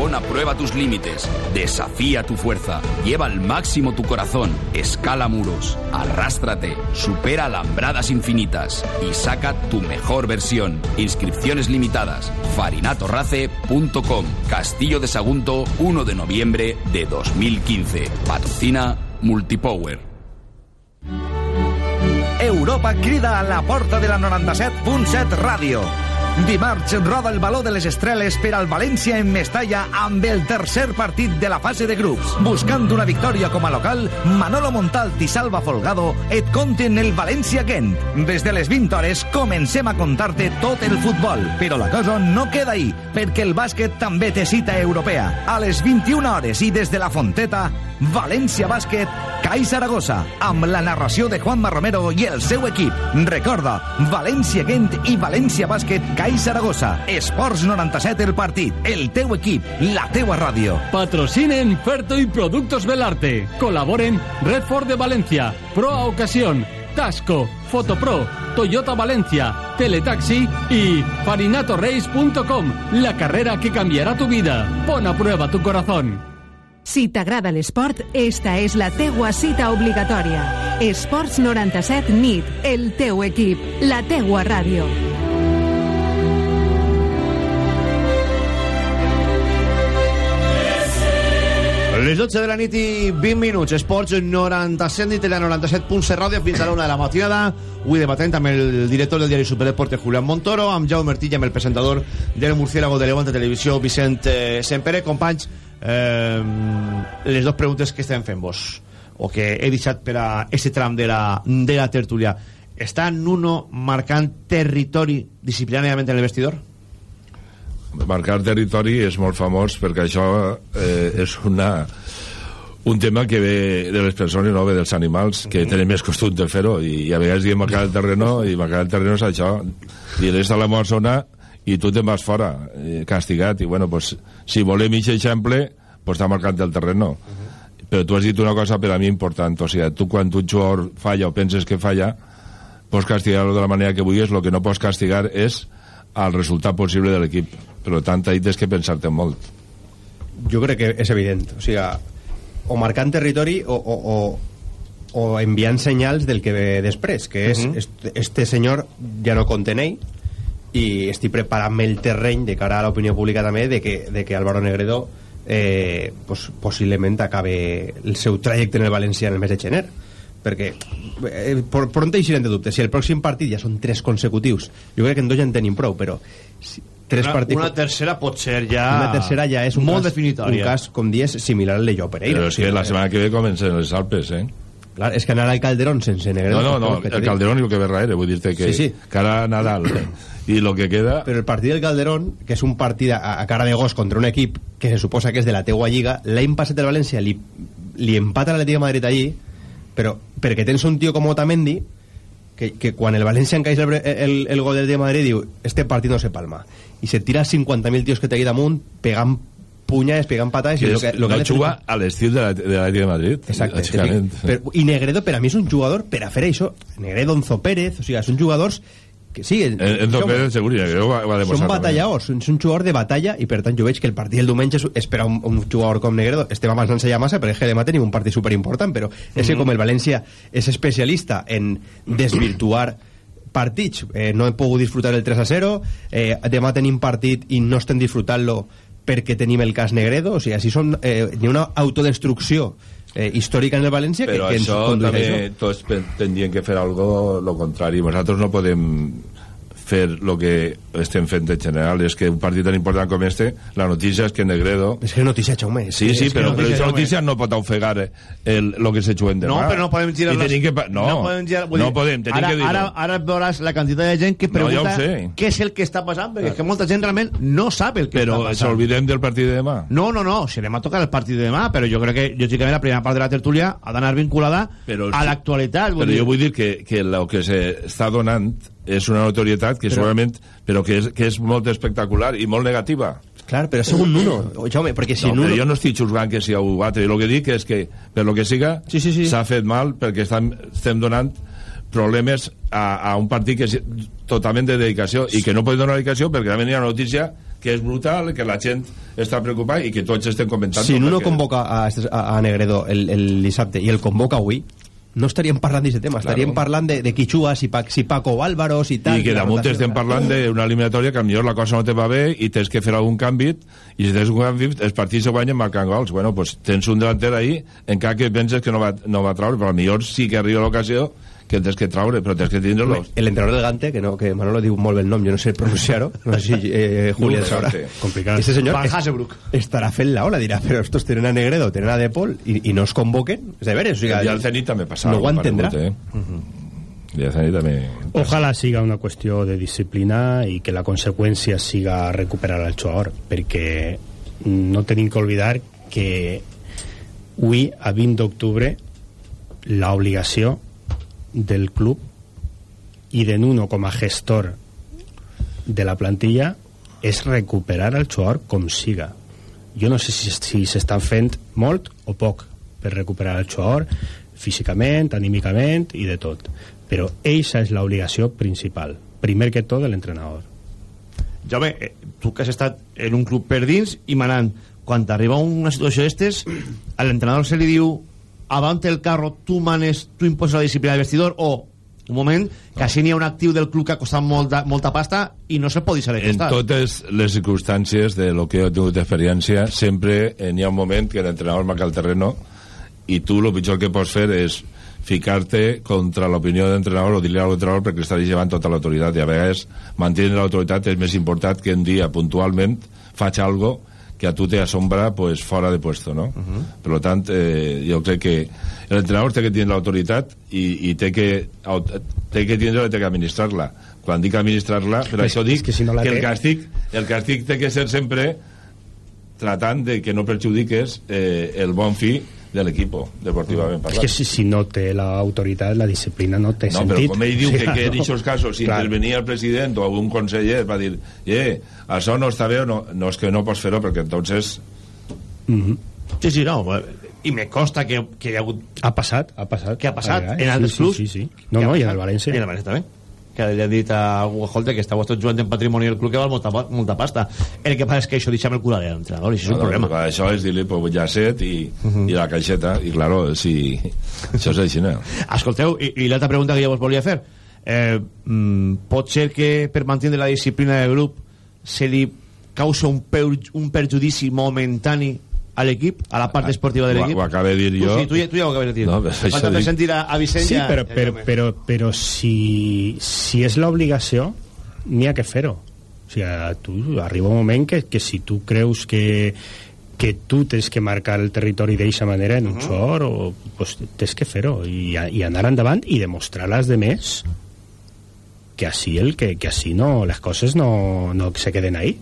Pon a prueba tus límites, desafía tu fuerza, lleva al máximo tu corazón, escala muros, arrástrate, supera alambradas infinitas y saca tu mejor versión. Inscripciones limitadas. Farinatorace.com. Castillo de Sagunto, 1 de noviembre de 2015. Patrocina Multipower. Europa crida a la porta de la 97.7 Ràdio. Dimarts roda el baló de les estrelles per al València en Mestalla amb el tercer partit de la fase de grups. Buscant una victòria com a local, Manolo Montalt i Salva Folgado et conten el València-Gent. Des de les 20 hores comencem a contar-te tot el futbol. Però la cosa no queda ahí, perquè el bàsquet també té cita europea. A les 21 hores i des de la Fonteta, València Bàsquet, CAI Saragossa, amb la narració de Juanma Romero i el seu equip. Recorda, València Gent i València Bàsquet, CAI Saragossa. Esports 97 el partit, el teu equip, la teua ràdio. Patrocinen Ferto y Productos Belarte. Colaboren Redford de Valencia, Proa Ocasión, Tasco, Fotopro, Toyota Valencia, Teletaxi y farinatorace.com, la carrera que cambiará tu vida. Pon a prueba tu corazón. Si t'agrada l'esport, esta és la teua cita obligatòria. Esports 97 NIT, el teu equip, la teua ràdio. Les 12 de la nit i 20 minuts. Esports 97 nit la 97.7 ràdio fins a la una de la matinada. Avui debatent amb el director del diari Superdeporte, Julián Montoro, amb Jaume i amb el presentador del Murciélago de Levante Televisió, Vicent eh, Sempere. Companys, eh, les dues preguntes que estem fent vos, o que he deixat per a aquest tram de la, de la tertúlia. Està Nuno marcant territori disciplinàriament en el vestidor? marcar territori és molt famós perquè això eh, és una un tema que ve de les persones no ve dels animals que tenen més costum de fer-ho i, i a vegades diem marcar el terreno i marcar el terreno és això i l'és a la meva zona i tu te'n vas fora eh, castigat i bueno pues, si volem aquest exemple pues està marcant el terreno però tu has dit una cosa per a mi important o sigui, tu quan un jugador falla o penses que falla pots castigar-lo de la manera que vulguis el que no pots castigar és al resultat possible de l'equip. Per tant ahí tens que pensar-te molt. Jo crec que és evident o sigui, o marcant territori o, o, o, o enviant senyals del que ve després que és, uh -huh. este, este senyor ja no ell i estic preparant el terreny de cara a l'opinió pública també de que, de que Álvaro Negredo eh, pues, possiblement acabe el seu trajecte en el València en el mes de gener perquè eh, per, per on teixirem de dubte si el pròxim partit ja són tres consecutius jo crec que en dos ja en tenim prou però si, tres una, partits... una tercera pot ser ja... Una tercera ja és un molt cas, definitòria. Un cas, com dies, similar al de Jo Pereira. però és que la setmana que ve comencen les Alpes eh? Clar, és que anar al Calderón sense Negredo... no, no, no, el Calderón i el que ve darrere vull dir-te que Sí, sí. cara a Nadal i lo que queda Però el partit del Calderón, que és un partit a, a cara de gos contra un equip que se suposa que és de la teua lliga, l'any passat el València li, li empata l'Atlètic de Madrid allí, però perquè tens un tio com Otamendi que, que quan el València encaix el, el, el gol del de Madrid diu este partit no se palma i se tira 50.000 tios que té aquí damunt pegant punyades, pegant patades que i és, lo que, lo que no de juga a l'estil de la- de l'Atlètic de Madrid Exacte, però, i Negredo per a mi és un jugador per a fer això. Negredo, Enzo Pérez, o sigui, són jugadors que sí, En- Enzo som- Pérez segur va, va són també. batalladors, són un jugador de batalla i per tant jo veig que el partit del diumenge és, és per a un, un jugador com Negredo. Estem avançant-se ja massa perquè és que demà tenim un partit superimportant però és que Mhm. com el València és especialista en desvirtuar partits, eh, no he pogut disfrutar el 3 a 0 eh, demà tenim partit i no estem disfrutant-lo perquè tenim el cas Negredo o sigui, així són, eh, hi ha una autodestrucció eh, històrica en el València però que, que ens això condueix a també això. tots tendrien que fer algo lo contrari nosaltres no podem fer el que estem fent en general és que un partit tan important com este la notícia és que Negredo és que notícia, Jaume sí, sí, però, però notícia, aquesta notícia no pot ofegar el, lo que se juguen demà No, però no podem tirar les- que, no, no, podem tirar, no dir, podem, tenim ara, que dir ara, ara veuràs la quantitat de gent que No, ja pregunta què és el que està passant perquè és que molta gent realment no sap el que però està passant. s'olvidem del partit de demà. No, no, no, si demà toca el partit de demà, però jo crec que, lògicament, la primera part de la tertúlia ha d'anar vinculada Però a l'actualitat. però dir- jo vull dir que, que el que s'està donant és una notorietat que Però- segurament però que és, que és molt espectacular i molt negativa Clar, però és un Nuno, Jaume, perquè si no, Nuno... jo no estic juzgant que sia un altre el que dic és que per lo que siga s'ha sí, sí, sí. fet mal perquè estem, estem donant problemes a, a un partit que és totalment de dedicació i que no pot donar dedicació perquè també hi ha una notícia que és brutal, que la gent està preocupada i que tots estem comentant si Nuno perquè... convoca a, a, a Negredo el, el dissabte i el convoca avui no estaríem parlant d'aquest tema, estaríem parlant de, de qui juga, si, Pa- si Paco Álvaro, si tal... i que damunt estem parlant d'una eliminatòria que a millor la cosa no te va bé i tens que fer algun canvi i si tens un canvi els partits se guanyen marcant gols. Bueno, pues tens un delanter ahí encara que penses que no va, no va traure però millor sí que arriba l'ocasió que el tens que traure però tens que tindre-lo El entrenador del Gante, que, no, que Manolo diu molt bé el nom, jo no sé pronunciar-ho, no sé si eh, sabrà. Gante. Complicat. Este senyor Van Hasebrook. estarà fent la ola, dirà, però estos tenen a Negredo, tenen a De Paul, i, i no es convoquen, és de veres, o sigui, i al Zenit també passava no ho entendrà. eh? i al Zenit també Ojalá siga una qüestió de disciplina i que la conseqüència siga recuperar el jugador, perquè no tenim que oblidar que avui, a 20 d'octubre, l'obligació del club i de Nuno com a gestor de la plantilla és recuperar el jugador com siga. Jo no sé si si s'estan fent molt o poc per recuperar el jugador físicament, anímicament i de tot. Però eixa és l'obligació principal. Primer que tot de l'entrenador. Jaume, eh, tu que has estat en un club per dins i manant, quan t'arriba una situació d'estes, a l'entrenador se li diu avant el carro, tu manes, tu imposes la disciplina del vestidor, o un moment que així n'hi ha un actiu del club que ha costat molta, molta pasta i no se pot deixar de En costar. totes les circumstàncies de lo que he tingut d'experiència, sempre eh, n'hi ha un moment que l'entrenador marca el terreno i tu el pitjor que pots fer és ficar-te contra l'opinió de l'entrenador o dir-li a l'entrenador perquè estàs llevant tota l'autoritat i a vegades mantenir l'autoritat és més important que un dia puntualment faig algo que a tu te assombra pues, fora de puesto, ¿no? Uh -huh. Per lo tant, eh, jo crec que l'entrenador té que tenir l'autoritat i, i té que té que tindre té que administrar-la. Quan dic administrar-la, per això dic que si no que el càstig, el càstig té que ser sempre tratant de que no perjudiques eh, el bon fi de l'equip, deportivament És parlant. que si, si no té l'autoritat, la disciplina no té No, sentit. però com ell diu O sigui, que, que en no. aquests casos, si Clar. intervenia el president o algun conseller, va dir, eh, això no està bé o no, no és que no pots fer-ho, perquè entonces... Mhm. Sí, sí, no. I me consta que, que hi ha hagut... Ha passat, ha passat. Què ha passat? Ai, en altres sí, clubs? Sí, sí, sí. No, no, i en el València. I en el València també. Que li han dit a escolta, que estàu tots jugant en patrimoni del club que val molta, molta pasta. El que passa és que això deixem el cul a l'entrenador, i això és un No, no, problema. clar, Això és dir-li pues, llacet i, i la caixeta, i claro, si... això és així, no? Escolteu, i, i l'altra pregunta que jo vos volia fer. Eh, mm, pot ser que per mantenir la disciplina del grup se li causa un, peu, un perjudici momentani a l'equip, a la part esportiva de Ho- l'equip? ho acabé de dir Tu jo. Sí, tu, ja- tu ja ho acabes de dir. No, però això dic- sentir a, a Vicent Sí, ja- però, però, però, però si, si és l'obligació, n'hi ha que fer-ho. O sigui, tu, arriba un moment que, que si tu creus que, que tu tens que marcar el territori d'eixa manera en un uh -huh. xor, o, pues, tens que fer-ho i, i anar endavant i demostrar a les demés que així, el, que, que així no, les coses no, no se queden ahí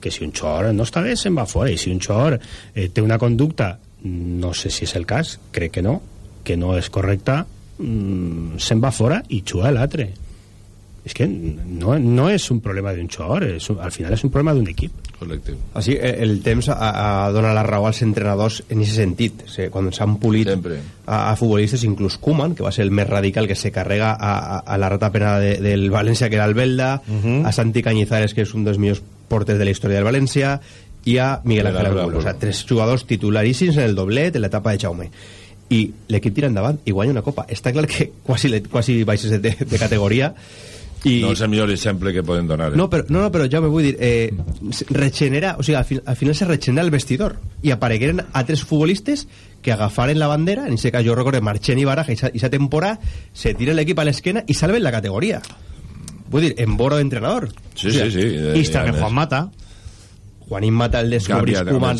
que si un xor no està bé se'n va fora i si un xor eh, té una conducta no sé si és el cas, crec que no que no és correcta mm, se'n va fora i juga l'altre és que no, no és un problema d'un xor és, un- al final és un problema d'un equip Col·lectiu. Així, el, el temps ha, ha donat la raó als entrenadors en aquest sentit. O sigui, quan s'han polit a, a futbolistes, inclús Koeman, que va ser el més radical que se carrega a, a, a la rata pena de, del València, que era el Belda, uh -huh. a Santi Cañizares, que és un dels millors porters de la història del València, i a Miguel Ángel Angulo. O sea, tres jugadors titularíssims en el doblet, en l'etapa de Jaume i l'equip tira endavant i guanya una copa està clar que quasi, quasi baixes de, de categoria i, No és el millor exemple que poden donar. Eh? no, però, no, no, però ja me vull dir, eh, regenera, o sigui, al, fi, al final se regenera el vestidor i aparegueren altres futbolistes que agafaren la bandera, en aquest cas jo recordo Marchén i Baraja, i esa temporada se tiren l'equip a l'esquena i salven la categoria. Vull dir, en boro d'entrenador. Sí, sí, sí. I està Eh, Juan Mata. Juanín Mata el descobrís Koeman,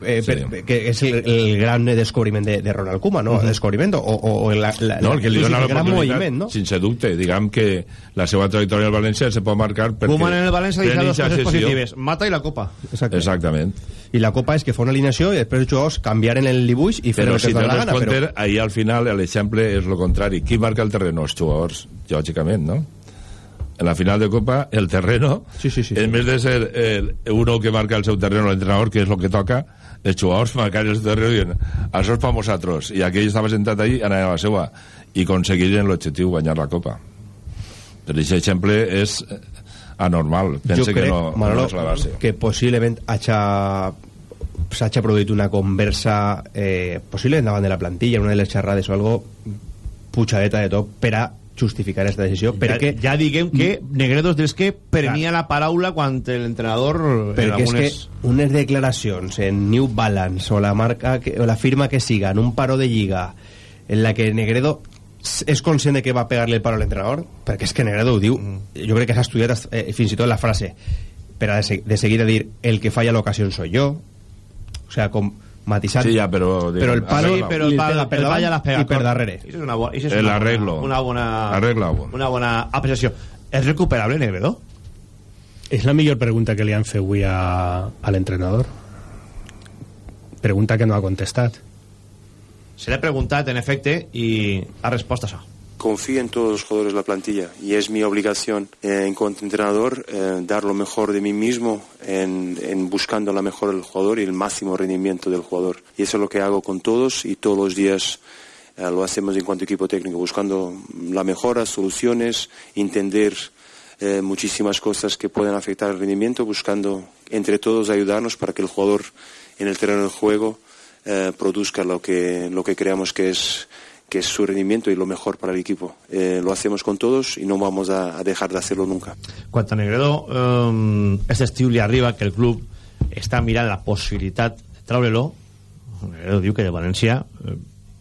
eh, per, Sí. que és el, el gran descobriment de, de Ronald Koeman, no? Mhm. Descobriment o, o, o la, la, No, el que li dona el gran l'oportunitat, moviment, no? sense dubte, diguem que la seva trajectòria al València se pot marcar perquè... Koeman en el València deixa pren dos coses positives. Mata i la Copa. Exacte. Exactament. I la Copa és que fa una alineació i després els jugadors canviaren el dibuix i fer Però el que si es dona la gana. compte, Però... ahir al final l'exemple és el contrari. Qui marca el terreno? Els jugadors, lògicament, no? En la final de Copa, el terreno, sí, sí, sí, en vez de ser el, uno que marca el seu terreno, l'entrenador, que és el que toca, els jugadors marcar el seu terreno i diuen, això és per nosaltres. I aquell estava sentat ahí, anava a la seva. I aconseguirien l'objectiu, guanyar la Copa. Per aquest exemple és eh, anormal. Pense jo crec, que no, Manolo, no és la base. que possiblement hagi s'hagi produït una conversa eh, possiblement davant de la plantilla, una de les xerrades o algo pujadeta de tot per a justificar aquesta decisió perquè, ja, ja diguem que Negredo és dels que prenia la paraula quan l'entrenador en perquè és algunes... que unes declaracions en New Balance o la marca que, o la firma que siga en un paro de lliga en la que Negredo és conscient de que va pegar-li el paro a l'entrenador perquè és que Negredo ho diu jo crec que s'ha estudiat eh, fins i tot la frase per a de, se- de seguida dir el que falla l'ocasió soy yo o sea, com matisant Sí, ja, però... però el palo Sí, però el li pal- pega per el davant las pega i per darrere Això és una, bo- això és El una arreglo. Una bona... Arregla-ho. Una bona apreciació. És recuperable, Negredo? És la millor pregunta que li han fet avui a, a l'entrenador. Pregunta que no ha contestat. Se l'he preguntat, en efecte, i ha respost això. Confío en todos los jugadores de la plantilla y es mi obligación eh, en cuanto entrenador eh, dar lo mejor de mí mismo en, en buscando la mejor del jugador y el máximo rendimiento del jugador. Y eso es lo que hago con todos y todos los días eh, lo hacemos en cuanto equipo técnico, buscando la mejora, soluciones, entender muchísimas cosas que pueden afectar el rendimiento, buscando entre todos ayudarnos para que el jugador en el terreno de juego produzca lo que, lo que creamos que es que es su rendimiento y lo mejor para el equipo. Eh, lo hacemos con todos y no vamos a, a dejar de hacerlo nunca. Quant a Negredo, eh, este estiu li arriba que el club està mirant la possibilitat de treure-lo. Negredo diu que de València, eh,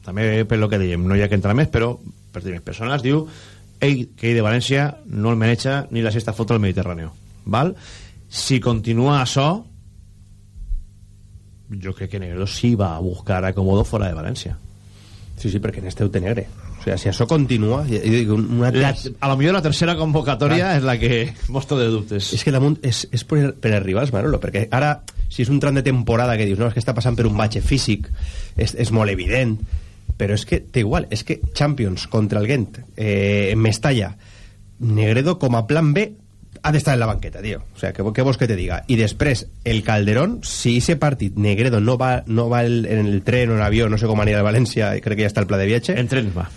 també per lo que dèiem, no hi ha que entrar més, però per dir més persones, diu ell, que ell de València no el maneja ni la sexta foto del Mediterrani. Val? Si continua això, jo crec que Negredo sí va a buscar acomodo fora de València. Sí, sí, perquè en este ho té negre. O sea, si això continua... Jo dic, una... La, a lo millor la tercera convocatòria Clar. és la que mostra de dubtes. És que damunt és, és per, per els rivals, Manolo, perquè ara, si és un tram de temporada que dius, no, és que està passant per un batxe físic, és, és molt evident, però és que té igual, és que Champions contra el Gent, eh, en Mestalla, Negredo com a plan B ha d'estar en la banqueta, tio. O sea, què, què vols que te diga? I després, el Calderón, si ese partit Negredo no va, no va el, en el tren o en avió, no sé com anirà a València, crec que ja està el pla de viatge... En tren va.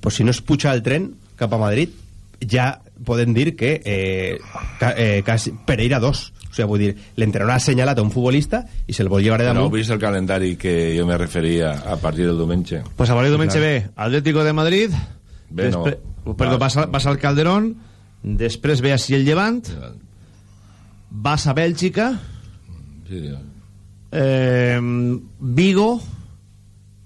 Pues si no es puja al tren cap a Madrid, ja podem dir que eh, ca, eh, quasi Pereira 2. O sea, vull dir, l'entrenador ha assenyalat a un futbolista i se'l vol llevar de No damunt. heu vist el calendari que jo me referia a partir del diumenge? Pues a partir del diumenge ve Atlético de Madrid, Bé, no. després, perdó, vas, al- vas al Calderón, després ve així el Llevant, vas a Bèlgica, Sí, tio. eh, Vigo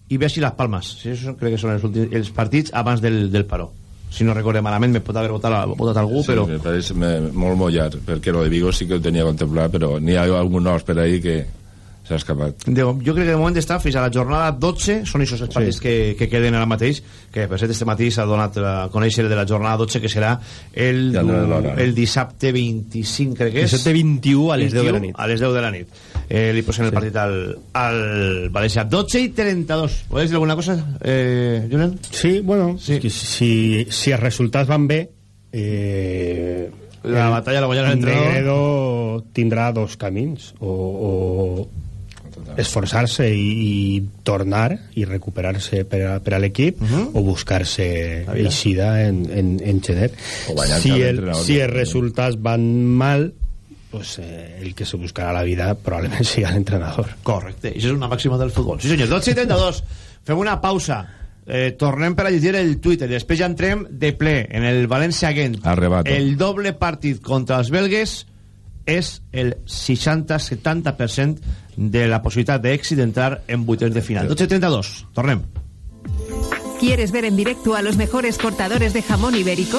i ve així les Palmes. Sí, això crec que són els, últims, els partits abans del, del paró. Si no recorde malament, me pot haver votat, votat algú, sí, però... me pareix molt mullat, perquè lo de Vigo sí que ho tenia contemplat, però n'hi ha algun nos per ahí que s'ha escapat. Digo, jo crec que de moment està fins a la jornada 12 són aquests els partits que, que queden ara mateix que per cert este matí s'ha donat a conèixer de la jornada 12 que serà el, Ja el dissabte 25 crec que és Dissabte 21 a les 10 de la 21 nit. a les 10 de la nit eh, li posem el partit al, al València 12 i 32 vols dir alguna cosa eh, Julen? Sí, bueno, sí. Que si, si els resultats van bé eh, La batalla la guanyarà l'entrenador. Negredo tindrà dos camins o, o esforçar-se i, i tornar i recuperar-se per, a, per a l'equip uh -huh. o buscar-se eixida en, en, en guanyar-se si, el, si els resultats van mal pues, eh, el que se buscarà la vida probablement sigui l'entrenador Correcte, això és una màxima del futbol. Sí senyor, 12 i 32. Fem una pausa. Eh, tornem per a llegir el Twitter i després ja entrem de ple en el València Gent. Arrebato. El doble partit contra els belgues és el 60-70% de la possibilitat d'èxit d'entrar en vuitens de final. 12 i 32. Tornem. ¿Quieres ver en directo a los mejores cortadores de jamón ibérico?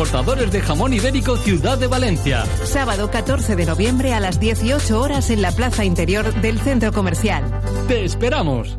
cortadores de jamón ibérico Ciudad de Valencia. Sábado 14 de noviembre a las 18 horas en la plaza interior del centro comercial. Te esperamos.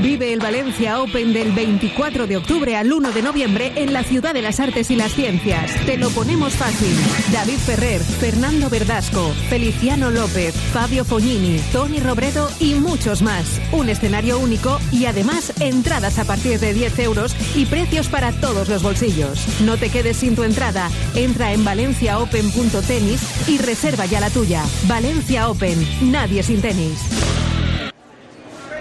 Vive el Valencia Open del 24 de octubre al 1 de noviembre en la Ciudad de las Artes y las Ciencias. Te lo ponemos fácil. David Ferrer, Fernando Verdasco, Feliciano López, Fabio Fognini, Tony Robredo y muchos más. Un escenario único y además entradas a partir de 10 euros y precios para todos los bolsillos. No te quedes sin tu entrada. Entra en valenciaopen.tenis y reserva ya la tuya. Valencia Open. Nadie sin tenis.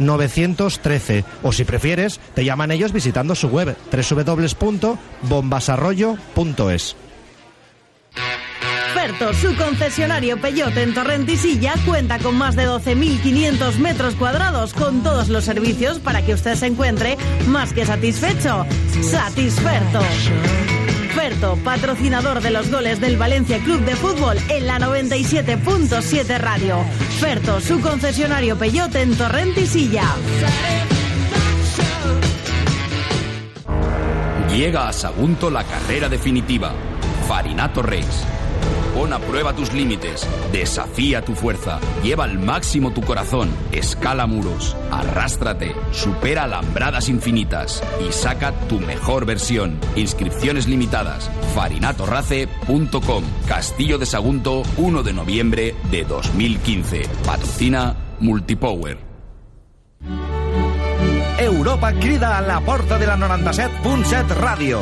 913. O si prefieres, te llaman ellos visitando su web www.bombasarroyo.es. Ferto, su concesionario Peyote en Torrentisilla, cuenta con más de 12.500 metros cuadrados con todos los servicios para que usted se encuentre más que satisfecho. Satisferto. Ferto, patrocinador de los goles del Valencia Club de Fútbol en la 97.7 Radio. Ferto, su concesionario Peyote en Torrentisilla. Llega a Sagunto la carrera definitiva. Farinato Race. Pon a prueba tus límites, desafía tu fuerza, lleva al máximo tu corazón, escala muros, arrástrate, supera alambradas infinitas y saca tu mejor versión. Inscripciones limitadas. farinatorrace.com. Castillo de Sagunto, 1 de noviembre de 2015. Patrocina Multipower. Europa crida a la porta de la 97.7 Ràdio.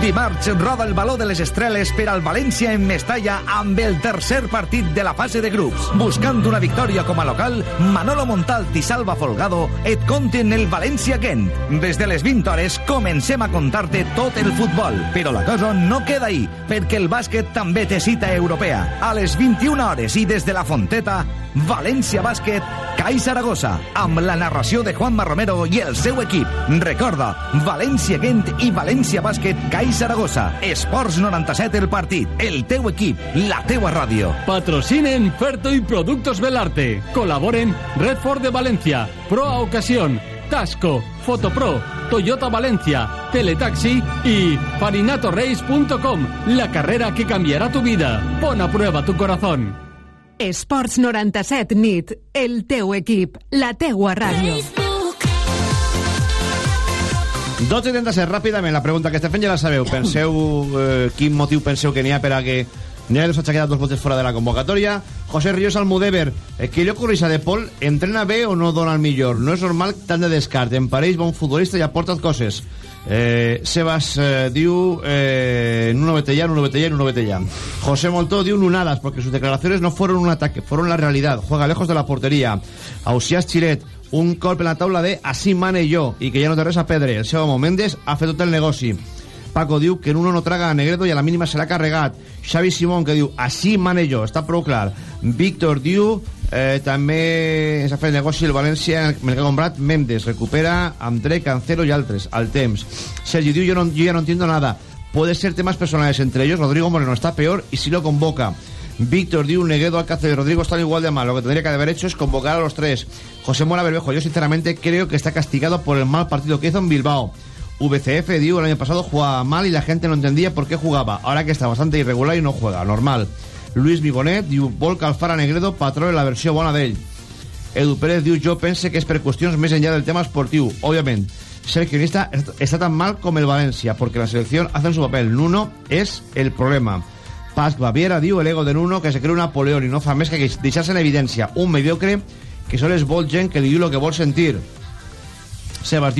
Dimarts roda el baló de les estrelles per al València en Mestalla amb el tercer partit de la fase de grups. Buscant una victòria com a local, Manolo Montalt i Salva Folgado et conten el València Gent. Des de les 20 hores comencem a contar-te tot el futbol. Però la cosa no queda ahí, perquè el bàsquet també té cita europea. A les 21 hores i des de la Fonteta, València Bàsquet, CAI Saragossa, amb la narració de Juanma Romero i el seu equip. Recorda, València Gent i València Bàsquet, CAI Saragossa. Esports 97 el partit, el teu equip, la teua ràdio. Patrocinen Ferto y Productos Belarte. Colaboren Redford de Valencia, Proa Ocasión, Tasco, Fotopro, Toyota Valencia, Teletaxi y farinatorrace.com, la carrera que cambiará tu vida. Pon a prueba tu corazón. Esports 97 nit, el teu equip, la teua ràdio. 12 i 37, ràpidament, la pregunta que estem fent ja la sabeu. Penseu, eh, quin motiu penseu que n'hi ha per a que Neves s'ha quedat dos votos fora de la convocatòria. José Ríos Almudever, eh, que allò correix a De Paul, entrena bé o no dona el millor? No és normal tant de descart. En pareix bon futbolista i aporta coses. Eh, Sebas eh, diu eh, en uno vete ya, en uno vete ya, en uno vete ya. José Moltó diu nunadas porque sus declaraciones no fueron un ataque, fueron la realidad. Juega lejos de la portería. Ausias Chiret, un golpe en la taula de así mane yo y que ya no te resa pedre. El Sebo Méndez ha fet tot el negoci. Paco diu que en uno no traga a Negredo i a la mínima serà carregat. Xavi Simón que diu així mane jo, està prou clar. Víctor diu eh, també s'ha fet negoci el València en el que ha comprat Méndez, recupera André, Cancelo i altres al temps. Sergi diu yo, no, yo ya no entiendo nada. Puede ser temas personales entre ellos. Rodrigo Moreno está peor y si lo convoca. Víctor diu Negredo, Alcácer y Rodrigo están igual de mal. Lo que tendría que haber hecho es convocar a los tres. José Mora Berbejo, yo sinceramente creo que está castigado por el mal partido que hizo en Bilbao. VCF, digo, el año pasado jugaba mal y la gente no entendía por qué jugaba. Ahora que está bastante irregular y no juega, normal. Luis Vibonet, diu, vol calfar a Negredo, patró la versió bona d'ell. Edu Pérez diu, jo pense que és per qüestions més enllà del tema esportiu. Òbviament, ser guionista està tan mal com el València, porque la selección hace su papel. Nuno és el problema. Pasc Baviera diu, el ego de Nuno, que se cree un Napoleón i no fa que deixar-se en evidència. Un mediocre que sols vol gent que li diu el que vol sentir. Sebas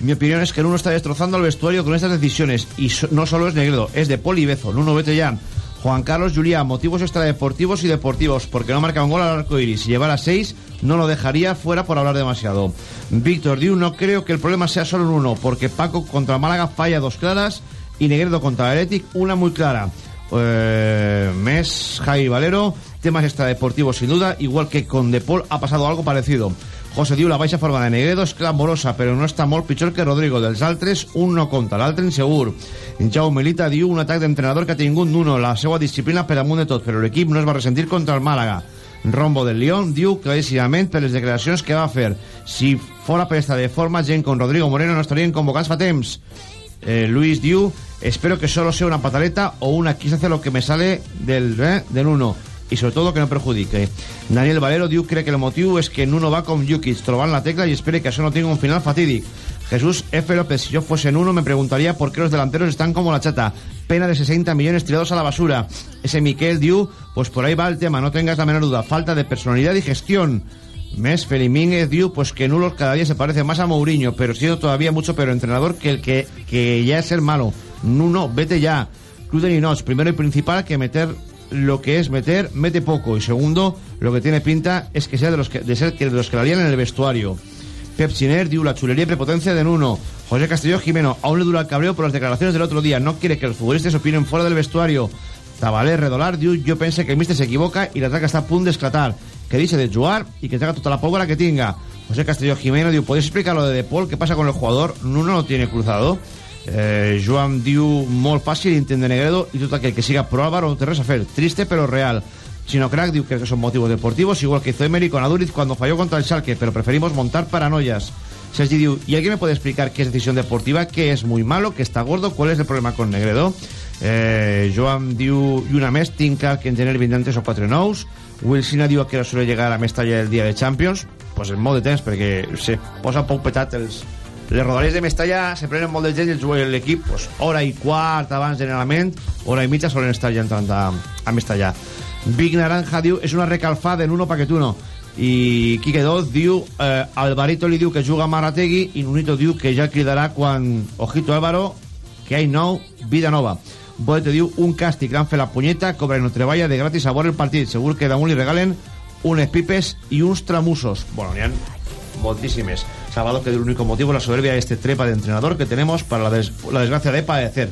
mi opinión es que Nuno está destrozando el vestuario con estas decisiones y no solo es Negredo, es de Poli Bezo, Nuno Betellán, Juan Carlos Julián, motivos extradeportivos y deportivos, porque no marca un gol al arco iris. Si llevara seis, no lo dejaría fuera por hablar demasiado. Víctor Diu, no creo que el problema sea solo en uno, porque Paco contra Málaga falla dos claras y Negredo contra Athletic una muy clara. Eh, Mes, Javi Valero, temas extradeportivos sin duda, igual que con De Paul ha pasado algo parecido. José diu, la baixa forma de Negredo és clamorosa, però no està molt pitjor que Rodrigo. Dels altres, un no compta, l'altre insegur. Jaume Melita diu, un atac d'entrenador que ha tingut Nuno, la seva disciplina per damunt de tot, però l'equip no es va ressentir contra el Màlaga. Rombo del León diu claríssimament per les declaracions que va fer. Si fora per de forma, gent com Rodrigo Moreno no estarien convocats fa temps. Eh, Luis diu, espero que solo sea una pataleta o una quise hacer lo que me sale del, eh, del uno y sobre todo que no perjudique. Daniel Valero diu cree que el motiu és que Nuno va com Jukic, trobant la tecla y espere que això no tenga un final fatídic. Jesús F. López, si yo fuese Nuno me preguntaría por qué los delanteros están como la chata. Pena de 60 millones tirados a la basura. Ese Miquel diu, pues por ahí va el tema, no tengas la menor duda. Falta de personalidad y gestión. Mes Felimínguez diu pues que Nulo cada día se parece más a Mourinho, pero siendo todavía mucho peor entrenador que el que, que ya es el malo. Nuno, vete ya. Club de Ninots, primero y principal que meter lo que es meter, mete poco. Y segundo, lo que tiene pinta es que sea de los que, de ser que de los que la lían en el vestuario. Pep Siner diu la chulería y prepotencia de Nuno. José Castelló Jimeno, aún le dura el cabreo por las declaraciones del otro día. No quiere que los futbolistas opinen fuera del vestuario. Tabalé Redolar diu jo pense que el míster s'equivoca i l'atac està a punt d'esclatar. Que dice de jugar y que traga tota la pólvora que tenga. José Castelló Jimeno diu ¿podéis explicar lo de De Paul? ¿Qué pasa con el jugador? Nuno lo tiene cruzado. Eh, Joan diu molt fàcil intent de Negredo i tot aquell que siga pro Álvaro no té res a fer. Triste pero real. Chino Crack diu que son motivos deportivos, igual que hizo Emery con Aduriz cuando falló contra el Schalke, pero preferimos montar paranoias. Sergi diu, ¿y alguien me puede explicar qué es decisión deportiva? ¿Qué es muy malo? ¿Qué está gordo? ¿Cuál es el problema con Negredo? Eh, Joan diu, i una més, tinc clar que en gener vindran tres o quatre nous. Wilsina diu que suele llegar a Mestalla el dia de Champions. Pues en molt de temps, perquè se posa poc petat els, les rodalies de Mestalla se prenen molt de gent i l'equip pues, hora i quart abans generalment hora i mitja solen estar ja entrant a, a Mestalla. Vic Naranja diu és una recalfada en uno paquetuno i Quique Doz diu eh, Alvarito li diu que juga a Marategui i Nunito diu que ja cridarà quan ojito Álvaro que hay nou, vida nova Boete diu un càstig gran fer la punyeta cobra no treballa de gratis a el partit. Segur que damunt li regalen unes pipes i uns tramusos bueno, n'hi ha moltíssimes Salvador que el único motivo la soberbia de este trepa de entrenador que tenemos para la, des la desgracia de padecer.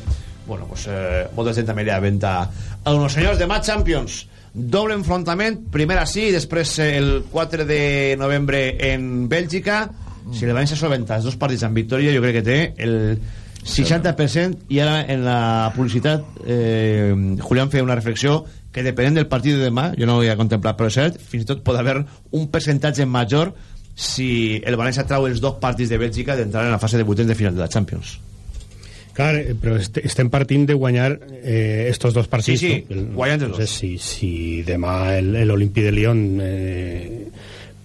Bueno, pues eh, molta gent també li ha venta a unos senyors de Match Champions. Doble enfrontament, primer així i després eh, el 4 de novembre en Bèlgica. Si el València solventa els dos partits en victòria, jo crec que té el 60% i ara en la publicitat eh, Julián feia una reflexió que depenent del partit de demà, jo no ho havia contemplat, però és cert, fins i tot pot haver un percentatge major si el València trau els dos partits de Bèlgica d'entrar en la fase de vuitens de final de la Champions. Clar, eh, però est estem partint de guanyar eh, estos dos partits. Sí, sí, no? guanyant els dos. Si, si demà l'Olimpi de Lyon eh,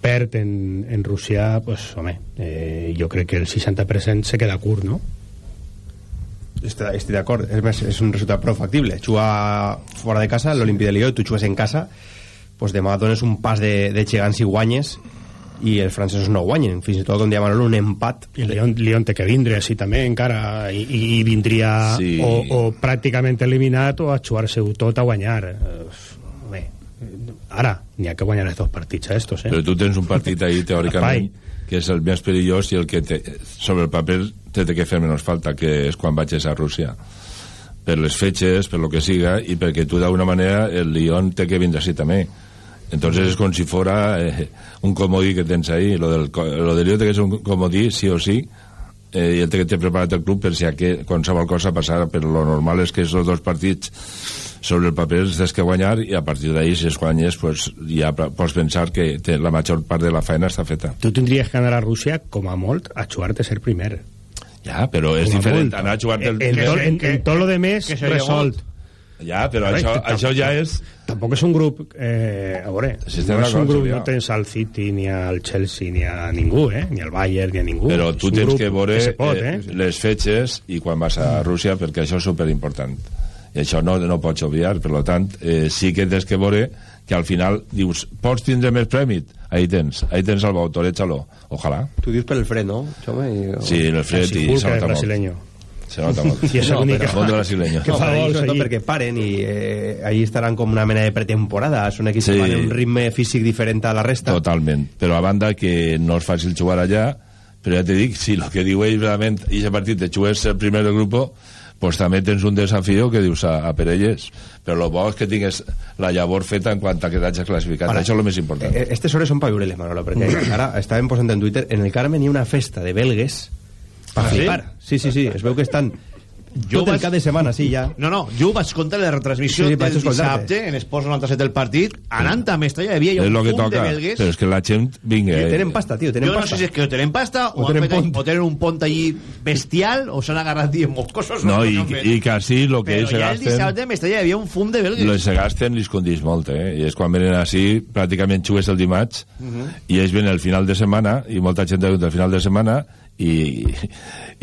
perd en, en Rússia, pues, home, eh, jo crec que el 60% se queda curt, no? Estic, estic d'acord, és, més, és un resultat prou factible. Jugar fora de casa, l'Olimpi de Lió, tu jugues en casa, pues demà dones un pas de, de gegants i guanyes i els francesos no guanyen. Fins i tot com Manolo un empat. I el Lyon, Lyon té que vindre així també encara i, i vindria sí. o, o pràcticament eliminat o a jugar-se-ho tot a guanyar. Uh, bé, ara n'hi ha que guanyar els dos partits a estos eh? però tu tens un partit ahí teòricament que és el més perillós i el que te, sobre el paper te té que fer menys falta que és quan vagis a Rússia. Per les fetges, per lo que siga i perquè tu d'alguna manera el Lyon té que vindre així també Entonces es como si fuera eh, un comodí que tens ahí. Lo del, lo del Lyon que és un comodí, sí o sí, eh, i el que té preparat el club per si aquí qualsevol cosa passar, però lo normal és que els dos partits sobre el paper els tens que guanyar i a partir d'ahí, si es guanyes, pues, ja pots pensar que té, la major part de la feina està feta. Tu tindries que anar a Rússia, com a molt, a jugar-te ser primer. Ja, però és com diferent anar a jugar-te... El... En, en, en, en tot lo de més, resolt. Ja, però això, això ja és... Tampoc és un grup... Eh, a veure, si no és un grup, no tens al City, ni al Chelsea, ni a ningú, eh? Ni al Bayern, ni a ningú. Però tu tens que veure que pot, eh? les fetges i quan vas a Rússia, perquè això és superimportant. I això no, no pots obviar, per tant, eh, sí que tens que veure que al final dius, pots tindre més prèmit? Ahí tens, ahí tens el Bautor, échalo. Ojalà. Tu dius per el fred, no? Xome, i... Sí, el fred, i, nota molt. Se nota molt. I això no, però... Fondo brasileño. Que fa no, sobretot perquè paren i eh, allí estaran com una mena de pretemporada. Són equips sí. que van un ritme físic diferent a la resta. Totalment. Però a banda que no és fàcil jugar allà, però ja te dic, si el que diu ell realment, i aquest partit de jugues el primer del grup, pues també tens un desafío que dius a, a per elles però el bo és que tingues la llavor feta en quant a que t'hagis classificat Ara, això és el més important eh, Estes hores són pa viure-les, Manolo perquè ara estàvem posant en Twitter en el Carmen hi ha una festa de belgues per ah, flipar sí? sí, sí, sí, es veu que estan jo tot vaig... el cap de setmana, sí, ja. No, no, jo vaig comptar la retransmissió sí, sí, del dissabte en Esports 97 del partit, anant a Mestalla hi havia un punt de belgues. Però és que la gent vinga... Eh. Tenen pasta, tio, tenen jo pasta. no sé si és que tenen pasta o, o, tenen, pont. o tenen un pont allí bestial o s'han agarrat dient moscosos. No, i, i quasi lo que ells se gasten... Però ja el dissabte a Mestalla hi havia un fum de belgues. Lo se gasten li condís molt, eh? I és quan venen així, pràcticament xugues el dimarts, uh -huh. i ells venen el final de setmana, i molta gent ve el final de setmana, i,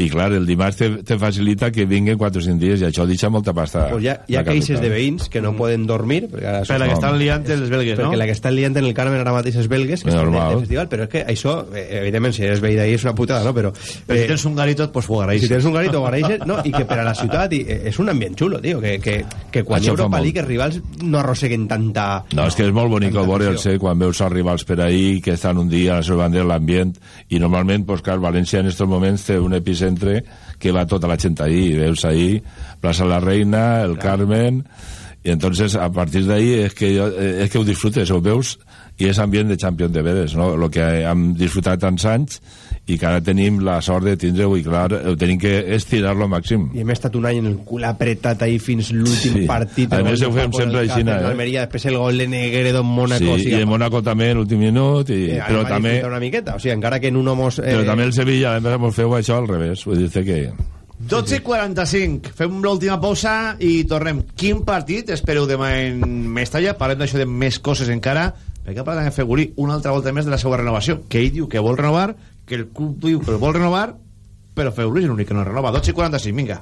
i clar, el dimarts te, te facilita que vinguen 4 o 5 dies i això deixa molta pasta pues ja, hi ha queixes de veïns que no mm. poden dormir perquè ara per la que estan liant els belgues, no? perquè la que estan liant en el Carmen ara mateix és belgues que estan en el festival, però és que això eh, evidentment si eres veí d'ahir és una putada, no? però, però eh, si tens un garito, pues ho agraeixes si tens un garito ho agraeixes, no? i que per a la ciutat i, eh, és un ambient xulo, tio que, que, que quan això Europa League els rivals no arrosseguen tanta no, és que és molt bonic el eh, quan veus els rivals per ahir que estan un dia a la seva bandera l'ambient i normalment, pues, clar, València en aquests moments té un epicentre que va tota la gent ahí, veus ahí, Plaza la Reina, el claro. Carmen, y entonces a partir de ahí es que, es que ho disfrutes, ho veus, i és ambient de Champions de veres, no? el que hem disfrutat tants anys i que ara tenim la sort de tindre-ho i clar, ho tenim que estirar-lo al màxim i hem estat un any en el cul apretat ahí fins l'últim sí. partit a més ho fem sempre així eh? Almeria, després el gol de Negredo en Mónaco sí, i en Mónaco també en l'últim minut i, eh, però també una miqueta, o sigui, encara que en un homos eh... però també el Sevilla hem feu això al revés vull dir que 12.45, fem l'última pausa i tornem. Quin partit espereu demà en Mestalla? Parlem d'això de més coses encara perquè ha parlat Fegulí una altra volta més de la seva renovació que ell diu que vol renovar que el club diu que el vol renovar però Fegulí és l'únic que no renova 12 i 45, vinga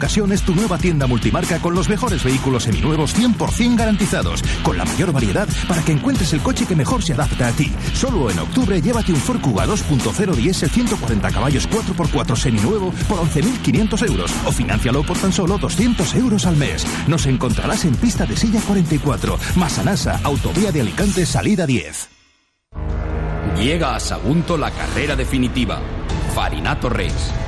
Es tu nueva tienda multimarca con los mejores vehículos seminuevos 100% garantizados, con la mayor variedad para que encuentres el coche que mejor se adapta a ti. Solo en octubre llévate un Ford Kuga 2.0 diésel 140 caballos 4x4 seminuevo por 11.500 euros o financialo por tan solo 200 euros al mes. Nos encontrarás en pista de silla 44, Masanasa, Autovía de Alicante, salida 10. Llega a Sagunto la carrera definitiva. Farinato Race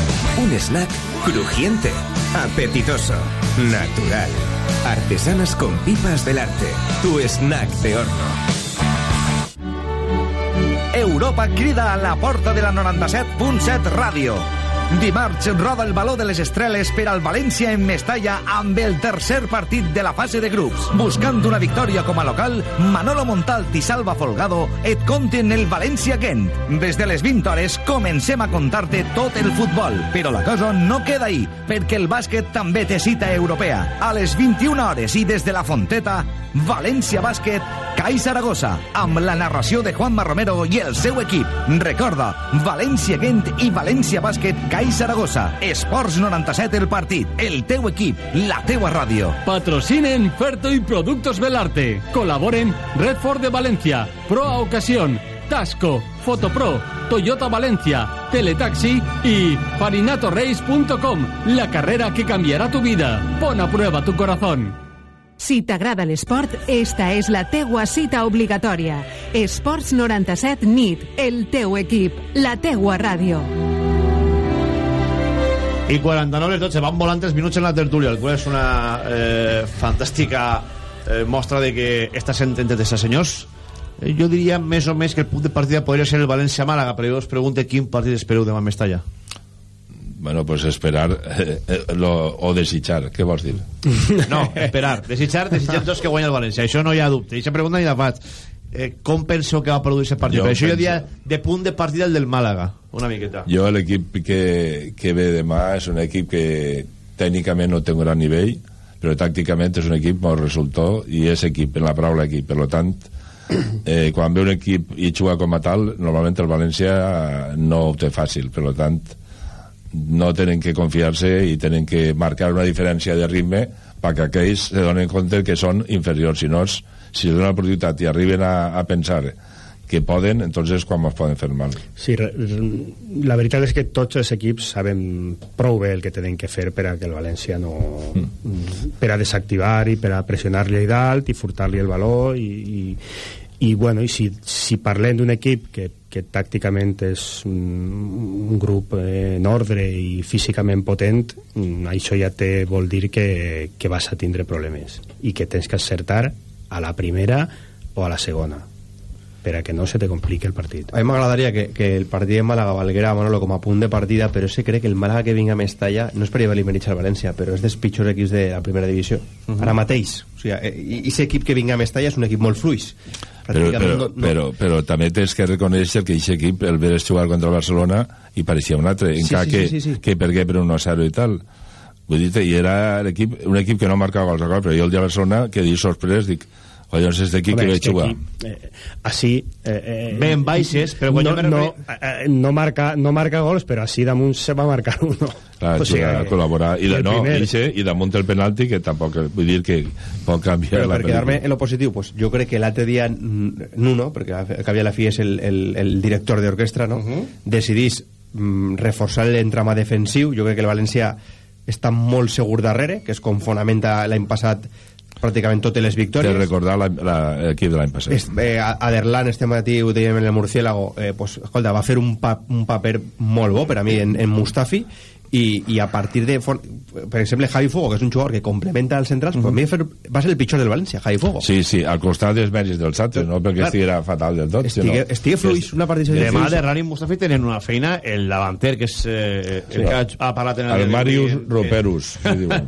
Un snack crujiente, apetitoso, natural. Artesanas con pipas del arte. Tu snack de horno. Europa crida a la porta de la 97.7 Ràdio. Dimarts roda el baló de les estrelles per al València en Mestalla amb el tercer partit de la fase de grups. Buscant una victòria com a local, Manolo Montalt i Salva Folgado et conten el València-Gent. Des de les 20 hores comencem a contar-te tot el futbol, però la cosa no queda ahí, perquè el bàsquet també té cita europea. A les 21 hores i des de la Fonteta, València Bàsquet, CAI Saragossa, amb la narració de Juanma Romero i el seu equip. Recorda, València-Gent i València Bàsquet, CAI CAI Saragossa. Esports 97 el partit. El teu equip. La teua ràdio. Patrocinen Ferto y Productos Belarte. Colaboren Redford de Valencia. Proa Ocasión. Tasco. Fotopro. Toyota Valencia. Teletaxi y farinatorace.com. La carrera que cambiará tu vida. Pon a prueba tu corazón. Si t'agrada l'esport, esta és la teua cita obligatòria. Esports 97 NIT, el teu equip, la teua ràdio. I 49 les 12, van volant 3 minuts en la tertúlia, el qual és una eh, fantàstica eh, mostra de que està sent entretesa, senyors. Eh, jo diria més o més que el punt de partida podria ser el València-Màlaga, però jo us pregunto quin partit espereu demà a Mestalla. Bueno, pues esperar eh, eh, lo, o desitjar, què vols dir? No, esperar, desitjar, desitjar tots que guanya el València, això no hi ha dubte, aquesta pregunta ni la faig eh, com penseu que va produir-se el partit? Jo això penso... jo diria de punt de partida el del Màlaga, una miqueta. Jo l'equip que, que ve demà és un equip que tècnicament no té un gran nivell, però tàcticament és un equip molt resultó i és equip, en la paraula equip per tant eh, quan ve un equip i juga com a tal normalment el València no ho té fàcil per tant no tenen que confiar-se i tenen que marcar una diferència de ritme perquè aquells se donen compte que són inferiors si no, és, si es dona l'oportunitat i arriben a, a pensar que poden, entonces quan es poden fer mal. Sí, la veritat és que tots els equips saben prou bé el que tenen que fer per a que el València no... Mm. per a desactivar i per a pressionar-li dalt i furtar-li el valor i, i, i, bueno, i si, si parlem d'un equip que, que tàcticament és un, un grup eh, en ordre i físicament potent, mm, això ja te vol dir que, que vas a tindre problemes i que tens que acertar a la primera o a la segona per a que no se te compliqui el partit. A mi m'agradaria que, que el partit de Màlaga valguera Manolo com a punt de partida, però se crec que el Màlaga que vinga a Mestalla no és per llevar l'Imerich al València, però és dels pitjors equips de la primera divisió. Uh -huh. Ara mateix. O sigui, i, i equip que vinga a Mestalla és un equip molt fluix. Però, però, no, no... però, però també tens que reconèixer que aquest equip el veres jugar contra el Barcelona i pareixia un altre, Sí, encara sí, que, sí, sí, sí. que pergué per un 1-0 i tal vull dir i era l'equip, un equip que no marcava gols a gol, però jo el dia de Barcelona que dic sorprès, dic collons és d'aquí que Home, ve és que jugar. aquí, eh, així eh, eh, Ve en baixes, però no, me- no, eh, no, marca, no marca gols però així damunt se va marcar uno. Clar, O sigui, jugar, a col·laborar i, el no, primer- ixe, i damunt el penalti que tampoc vull dir que pot canviar Però la per quedar-me en lo positiu, pues, jo crec que l'altre dia mm, Nuno, perquè al cap i a la fi és el, el, el director d'orquestra, no? decidís mm, reforçar l'entrama defensiu. Jo crec que el València està molt segur darrere, que és com fonamenta l'any passat pràcticament totes les de victòries. recordar l'equip la, l'equip de l'any passat Es, eh, Aderlan este matí ho dèiem en el Murciélago eh, pues, escolta, va fer un, pa, un paper molt bo per a mi en, en Mustafi i, i a partir de per exemple Javi Fuego que és un jugador que complementa els centrals pues a mi fer, va ser el pitjor del València Javi Fuego sí, sí, al costat dels mèrits dels altres no perquè Clar. estiguera fatal del tot Estigue- sinó- estigue fluix, una partida de Demà de Rani Mustafi tenen una feina el davanter, que és eh, el Sí. que ha, ha parlat en el Marius que- Roperus li diuen.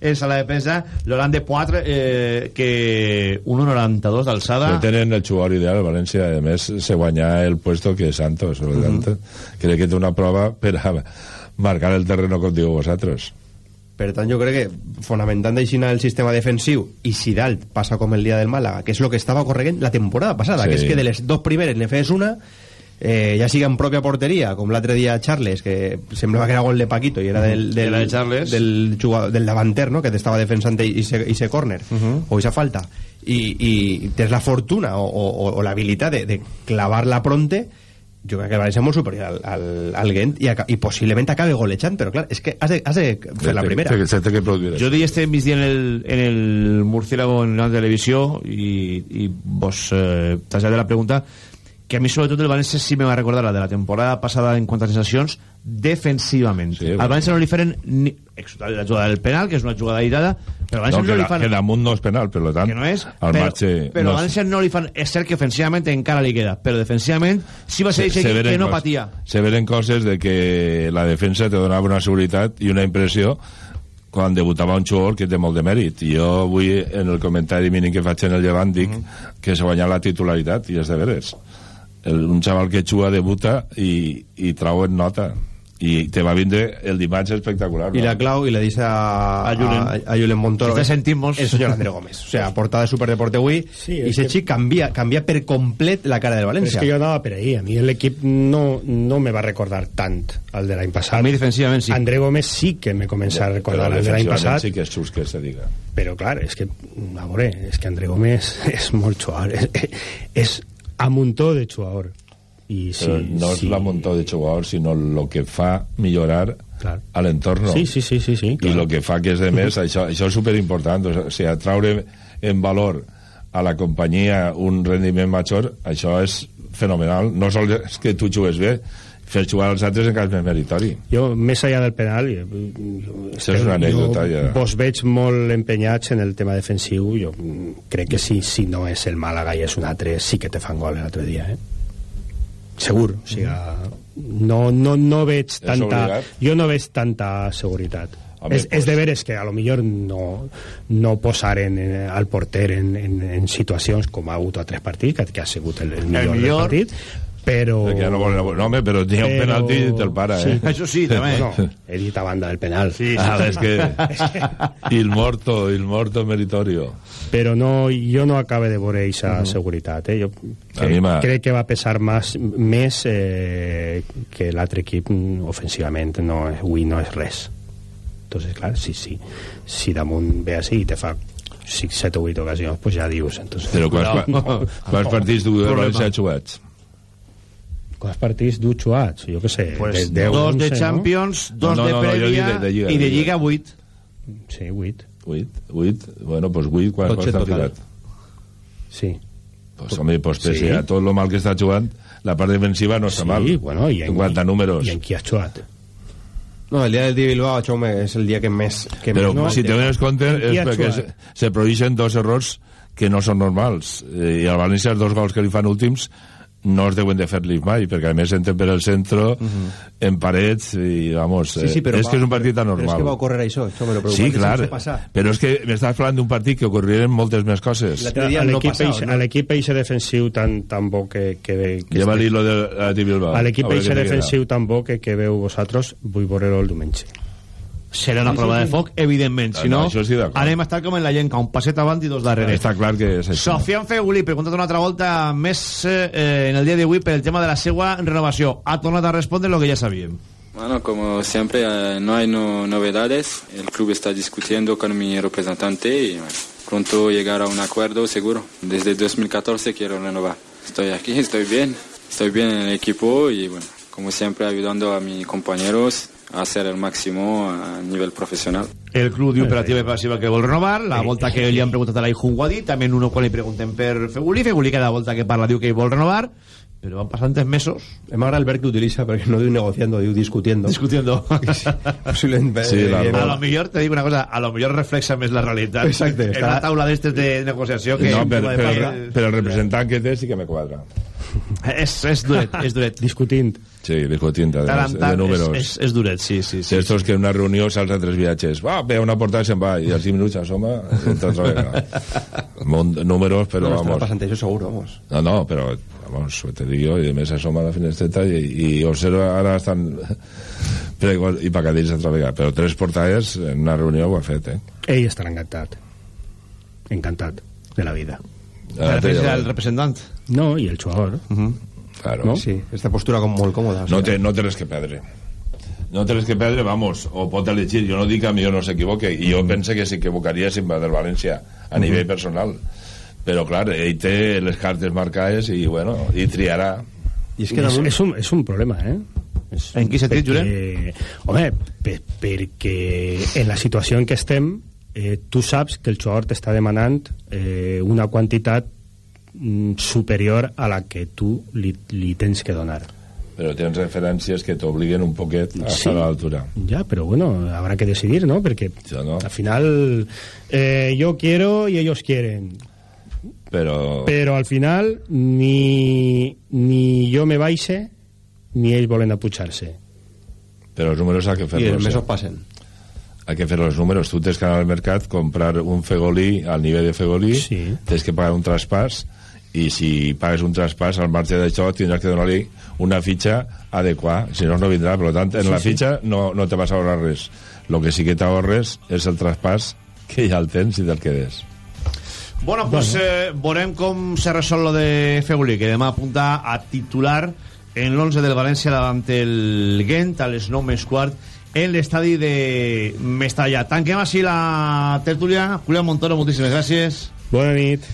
és a la defensa l'Horan de 4 eh, que 1,92 d'alçada que tenen el jugador ideal el València a més se guanyà el puesto que Santos per tant, crec que té una prova per a marcar el terreno com diu vosaltres per tant jo crec que fonamentant així el sistema defensiu i si dalt passa com el dia del Màlaga que és el que estava corregent la temporada passada Sí. que és que de les dos primeres ne fes una eh, ja sigui en pròpia porteria com l'altre dia Charles que semblava que era gol de Paquito i era del, del, Era de Charles. del, jugador, del davanter no? que t'estava defensant i se, i se córner o esa falta i, i tens la fortuna o, o, o l'habilitat de, de clavar-la pronte jo crec que el València és molt superior al, al, al Gent i, aca- i possiblement acabi golejant però clar, és que has de, has de fer la primera. que, que, que produir Jo diria este migdia en el, en el Murciélago en la televisió i, i vos eh, traslladé la pregunta que a mi sobretot el València sí me va recordar la de la temporada passada en quant a sensacions defensivament. Sí, bueno. Al València no li feren ni... la jugada del penal, que és una jugada aïllada, però al no, València no, que, li fan... que damunt no és penal per tant que no és, al però, marge però no al València no li fan... És cert que ofensivament encara li queda, però defensivament sí va ser se, se, que, que no cos- patia. se veren coses de que la defensa te donava una seguretat i una impressió quan debutava un jugador que té molt de mèrit jo avui en el comentari mínim que faig en el Llevant dic que s'ha guanyat la titularitat i és de veres un xaval que juga debuta i, i trau en nota i te va vindre el dimarts espectacular I la clau, i la deixa a, A Julen. a, a Julen Montoro. Te sentim molt. El senyor André Gómez. O sea, portada de Superdeporte avui. Sí, I que- xic canvia, canvia per complet la cara del Però és València. que jo anava per ahí. A mi l'equip no, no me va recordar tant el de l'any passat. A mi defensivament sí. André Gómez sí que me comença a recordar el de l'any passat. sí que és just que se diga Però clar, és que, a veure, és que André Gómez és molt jugador. És, és a muntó de jugador. I sí, no és sí. la muntó de jugador sinó el que fa millorar Clar. a l'entorn Sí, sí, sí, sí, sí i el que fa que és de més això, això és superimportant o sigui, traure en valor a la companyia un rendiment major això és fenomenal no sols és que tu jugues bé fer jugar als altres encara és més meritori Jo, més allà del penal... Jo, Això és una anècdota, jo ja. Vos veig molt empenyats en el tema defensiu. Jo crec que sí, si no és el Màlaga i és un altre, sí que te fan gol l'altre dia, eh? Segur. O sigui, no, no, no veig tanta... Jo no veig tanta seguretat. Home, és, és de veres que a lo millor no, no posaren eh, al porter en, en, en situacions com ha hagut a tres partits, que, que ha sigut el, el millor, millor. del partit, però... Ja no volen... No, home, però tenia un Però- penalti i te'l para, eh? Sí. Això sí, també. Bueno, he dit a banda del penal. Sí, Ah, és que... Il morto, il morto meritorio. Però no, jo no acabe de veure aquesta Mhm. seguretat. Eh? Jo crec, crec que va pesar más, més eh, que l'altre equip ofensivament. No, avui no és res. Entonces, clar, sí, sí. Si damunt ve així i te fa 6, 7 o 8 ocasions, pues ja dius. Entonces, Però quants, cuidado. quants partits du Problema. València jugats? Quants partits du jugats? Jo què sé. Pues de- deu, dos de 11, Champions, no? dos No, no, de no, jo prèvia dic de- de Lliga, i de Lliga. Lliga 8. Sí, 8. 8? 8? Bueno, pues 8 quan Potser filat. Sí. Pues, home, pues pese Sí. a tot lo mal que està jugant, la part defensiva no està Sí, mal. bueno, i en- en quant a números. I en qui ha jugat? No, el dia del dia de Bilbao, Jaume, és el dia que més... Que Però més si te dones compte és perquè se, se produeixen dos errors que no són normals. Eh, I al València els dos gols que li fan últims no es deuen de fer-li mai, perquè a més entren per el centre, en parets, i vamos, Sí, sí, però és va- que és un partit Però és anormal. que va ocórrer això, Jaume, lo Sí, clar, però és que m'estàs parlant d'un partit que ocorriren moltes més coses. No l'equip no? a l'equip eixe defensiu tan, tan bo que, que, que Ja va dir lo de la de Bilbao. a l'equip A veure eixe què te queda. defensiu tan bo que, que veu vosaltres vull veure-lo el diumenge Serà una Sí, prova sí, de foc, evidentment. Si Ah, no, no, això sí, anem a estar com en la llenca, un passet avant i dos darrere. Està clar que és això. Sofian Feguli, preguntat una altra volta més eh, en el dia d'avui per el tema de la seva renovació. Ha tornat a respondre lo que ja sabíem. Bueno, como siempre, eh, no hay no- novedades. El club está discutiendo con mi representante y bueno, pronto llegar a un acuerdo seguro. Desde 2014 quiero renovar. Estoy aquí, estoy bien. Estoy bien en el equipo y bueno, como siempre ayudando a mis compañeros hacer el máximo a nivel profesional. El club diu per activa i passiva que vol renovar, la volta que li han preguntat a l'Aijun ho ha dit, també uno quan li pregunten per Feguli, Feguli cada volta que parla diu que vol renovar, però van passant tres mesos M'agrada el verb que utilitza perquè no diu negociando, diu discutiendo. discutiendo. Posiblemente. Sí, la- a lo millor, te dic una cosa, a lo millor reflexa més la realitat Exacte, en una taula d'estes de negociació que... No, però, que- però, però el representant que té sí que me quadra. És, és duret, és duret. discutint Sí, discutint de, Tant en de tant, números. és, és, és duret, sí, sí. sí. Estos que en una reunió salta tres viatges. Va, ve una portada i se'n va. I als 5 minuts s'assoma números, però no, vamos. passant això seguro, vamos. No, no, però vamos, te dic jo, i a més s'assoma a la finestreta i, i observa, ara estan pregos i pacadills altra vegada. Però tres portades en una reunió ho ha fet, eh? ell estarà encantat encantat de la vida Representa el representant. no, i el jugador Claro. No? Sí, esta postura com molt còmoda. o No té, no té res que perdre. No té res que perdre, vamos, o pot elegir. Jo no dic que a millor no s'equivoque, i jo pense que s'equivocaria si va del València a nivell personal. Però, clar, ell té les cartes marcades i, bueno, i triarà. I és és, que damunt... és, un, és un problema eh? és, En quin sentit, perquè, home, per, perquè en la situació en què estem eh, tu saps que el jugador t'està demanant eh, una quantitat mm, superior a la que tu li, li tens que donar Però tens referències que t'obliguen un poquet a Sí. estar a l'altura. Ya, pero bueno, habrá que decidir, ¿no? Porque al final eh, yo quiero y ellos quieren. Però... Pero al final ni, ni yo me baixe ni ells volen apujar-se. Però els números ha que I fer-los. els mesos eh? passen. Hay que fer els números. Tu tens que anar al mercat, comprar un fegolí al nivell de fegolí, Sí. tens que pagar un traspàs, i si pagues un traspàs, al marge d'això tindràs que donar-li una fitxa adequada, si no, no vindrà. Per tant, en Sí, la sí. fitxa no, no te vas a ahorrar res. Lo que sí que t'ahorres és el traspàs que ja el tens i te'l quedes. Bueno, pues eh, veurem com se resol lo de Feguli, que demà apunta a titular en l'11 del València davant el Gent a les 9 més quart en l'estadi de Mestalla. Tanquem així la tertúlia. Julián Montoro, moltíssimes gràcies. Bona nit.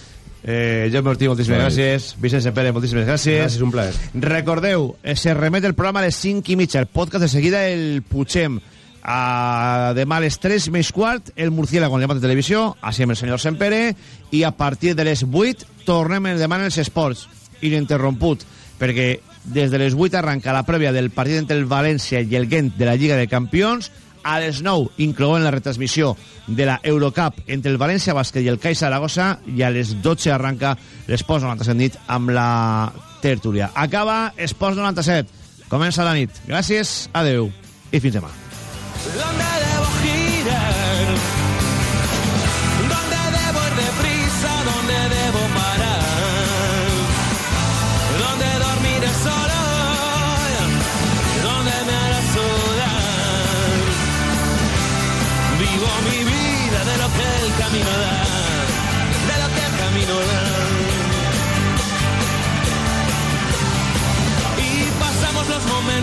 Eh, Jaume Ortí, moltíssimes nit. gràcies. Vicente Pérez, moltíssimes gràcies. Gràcies, un plaer. Recordeu, eh, se remet el programa a les 5 i mitja, el podcast de seguida el Puigem. A demà a les 3 més quart, el Murciélago en el de televisió, així amb el senyor Sempere, i a partir de les 8 tornem el demà en els esports, ininterromput, perquè des de les 8 arranca la prèvia del partit entre el València i el Gent de la Lliga de Campions, a les 9 incloent la retransmissió de la Eurocup entre el València Bàsquet i el CAI Saragossa i a les 12 arranca l'Esports 97 nit amb la tertúlia. Acaba Esports 97. Comença la nit. Gràcies, adeu i fins demà. ¿Dónde debo girar?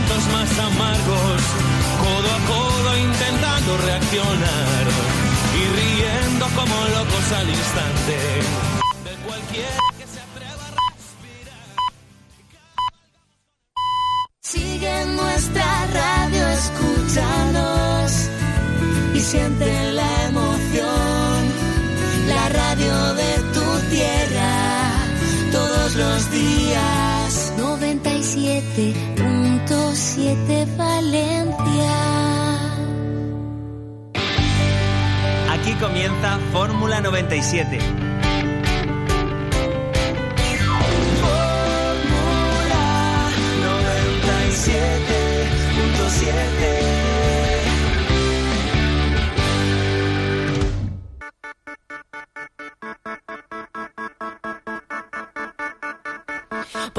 Momentos más amargos, codo a codo intentando reaccionar y riendo como locos al instante. De cualquiera que se atreva a Sigue nuestra radio, escúchanos y siente la comienza Fórmula 97. Fórmula 97.7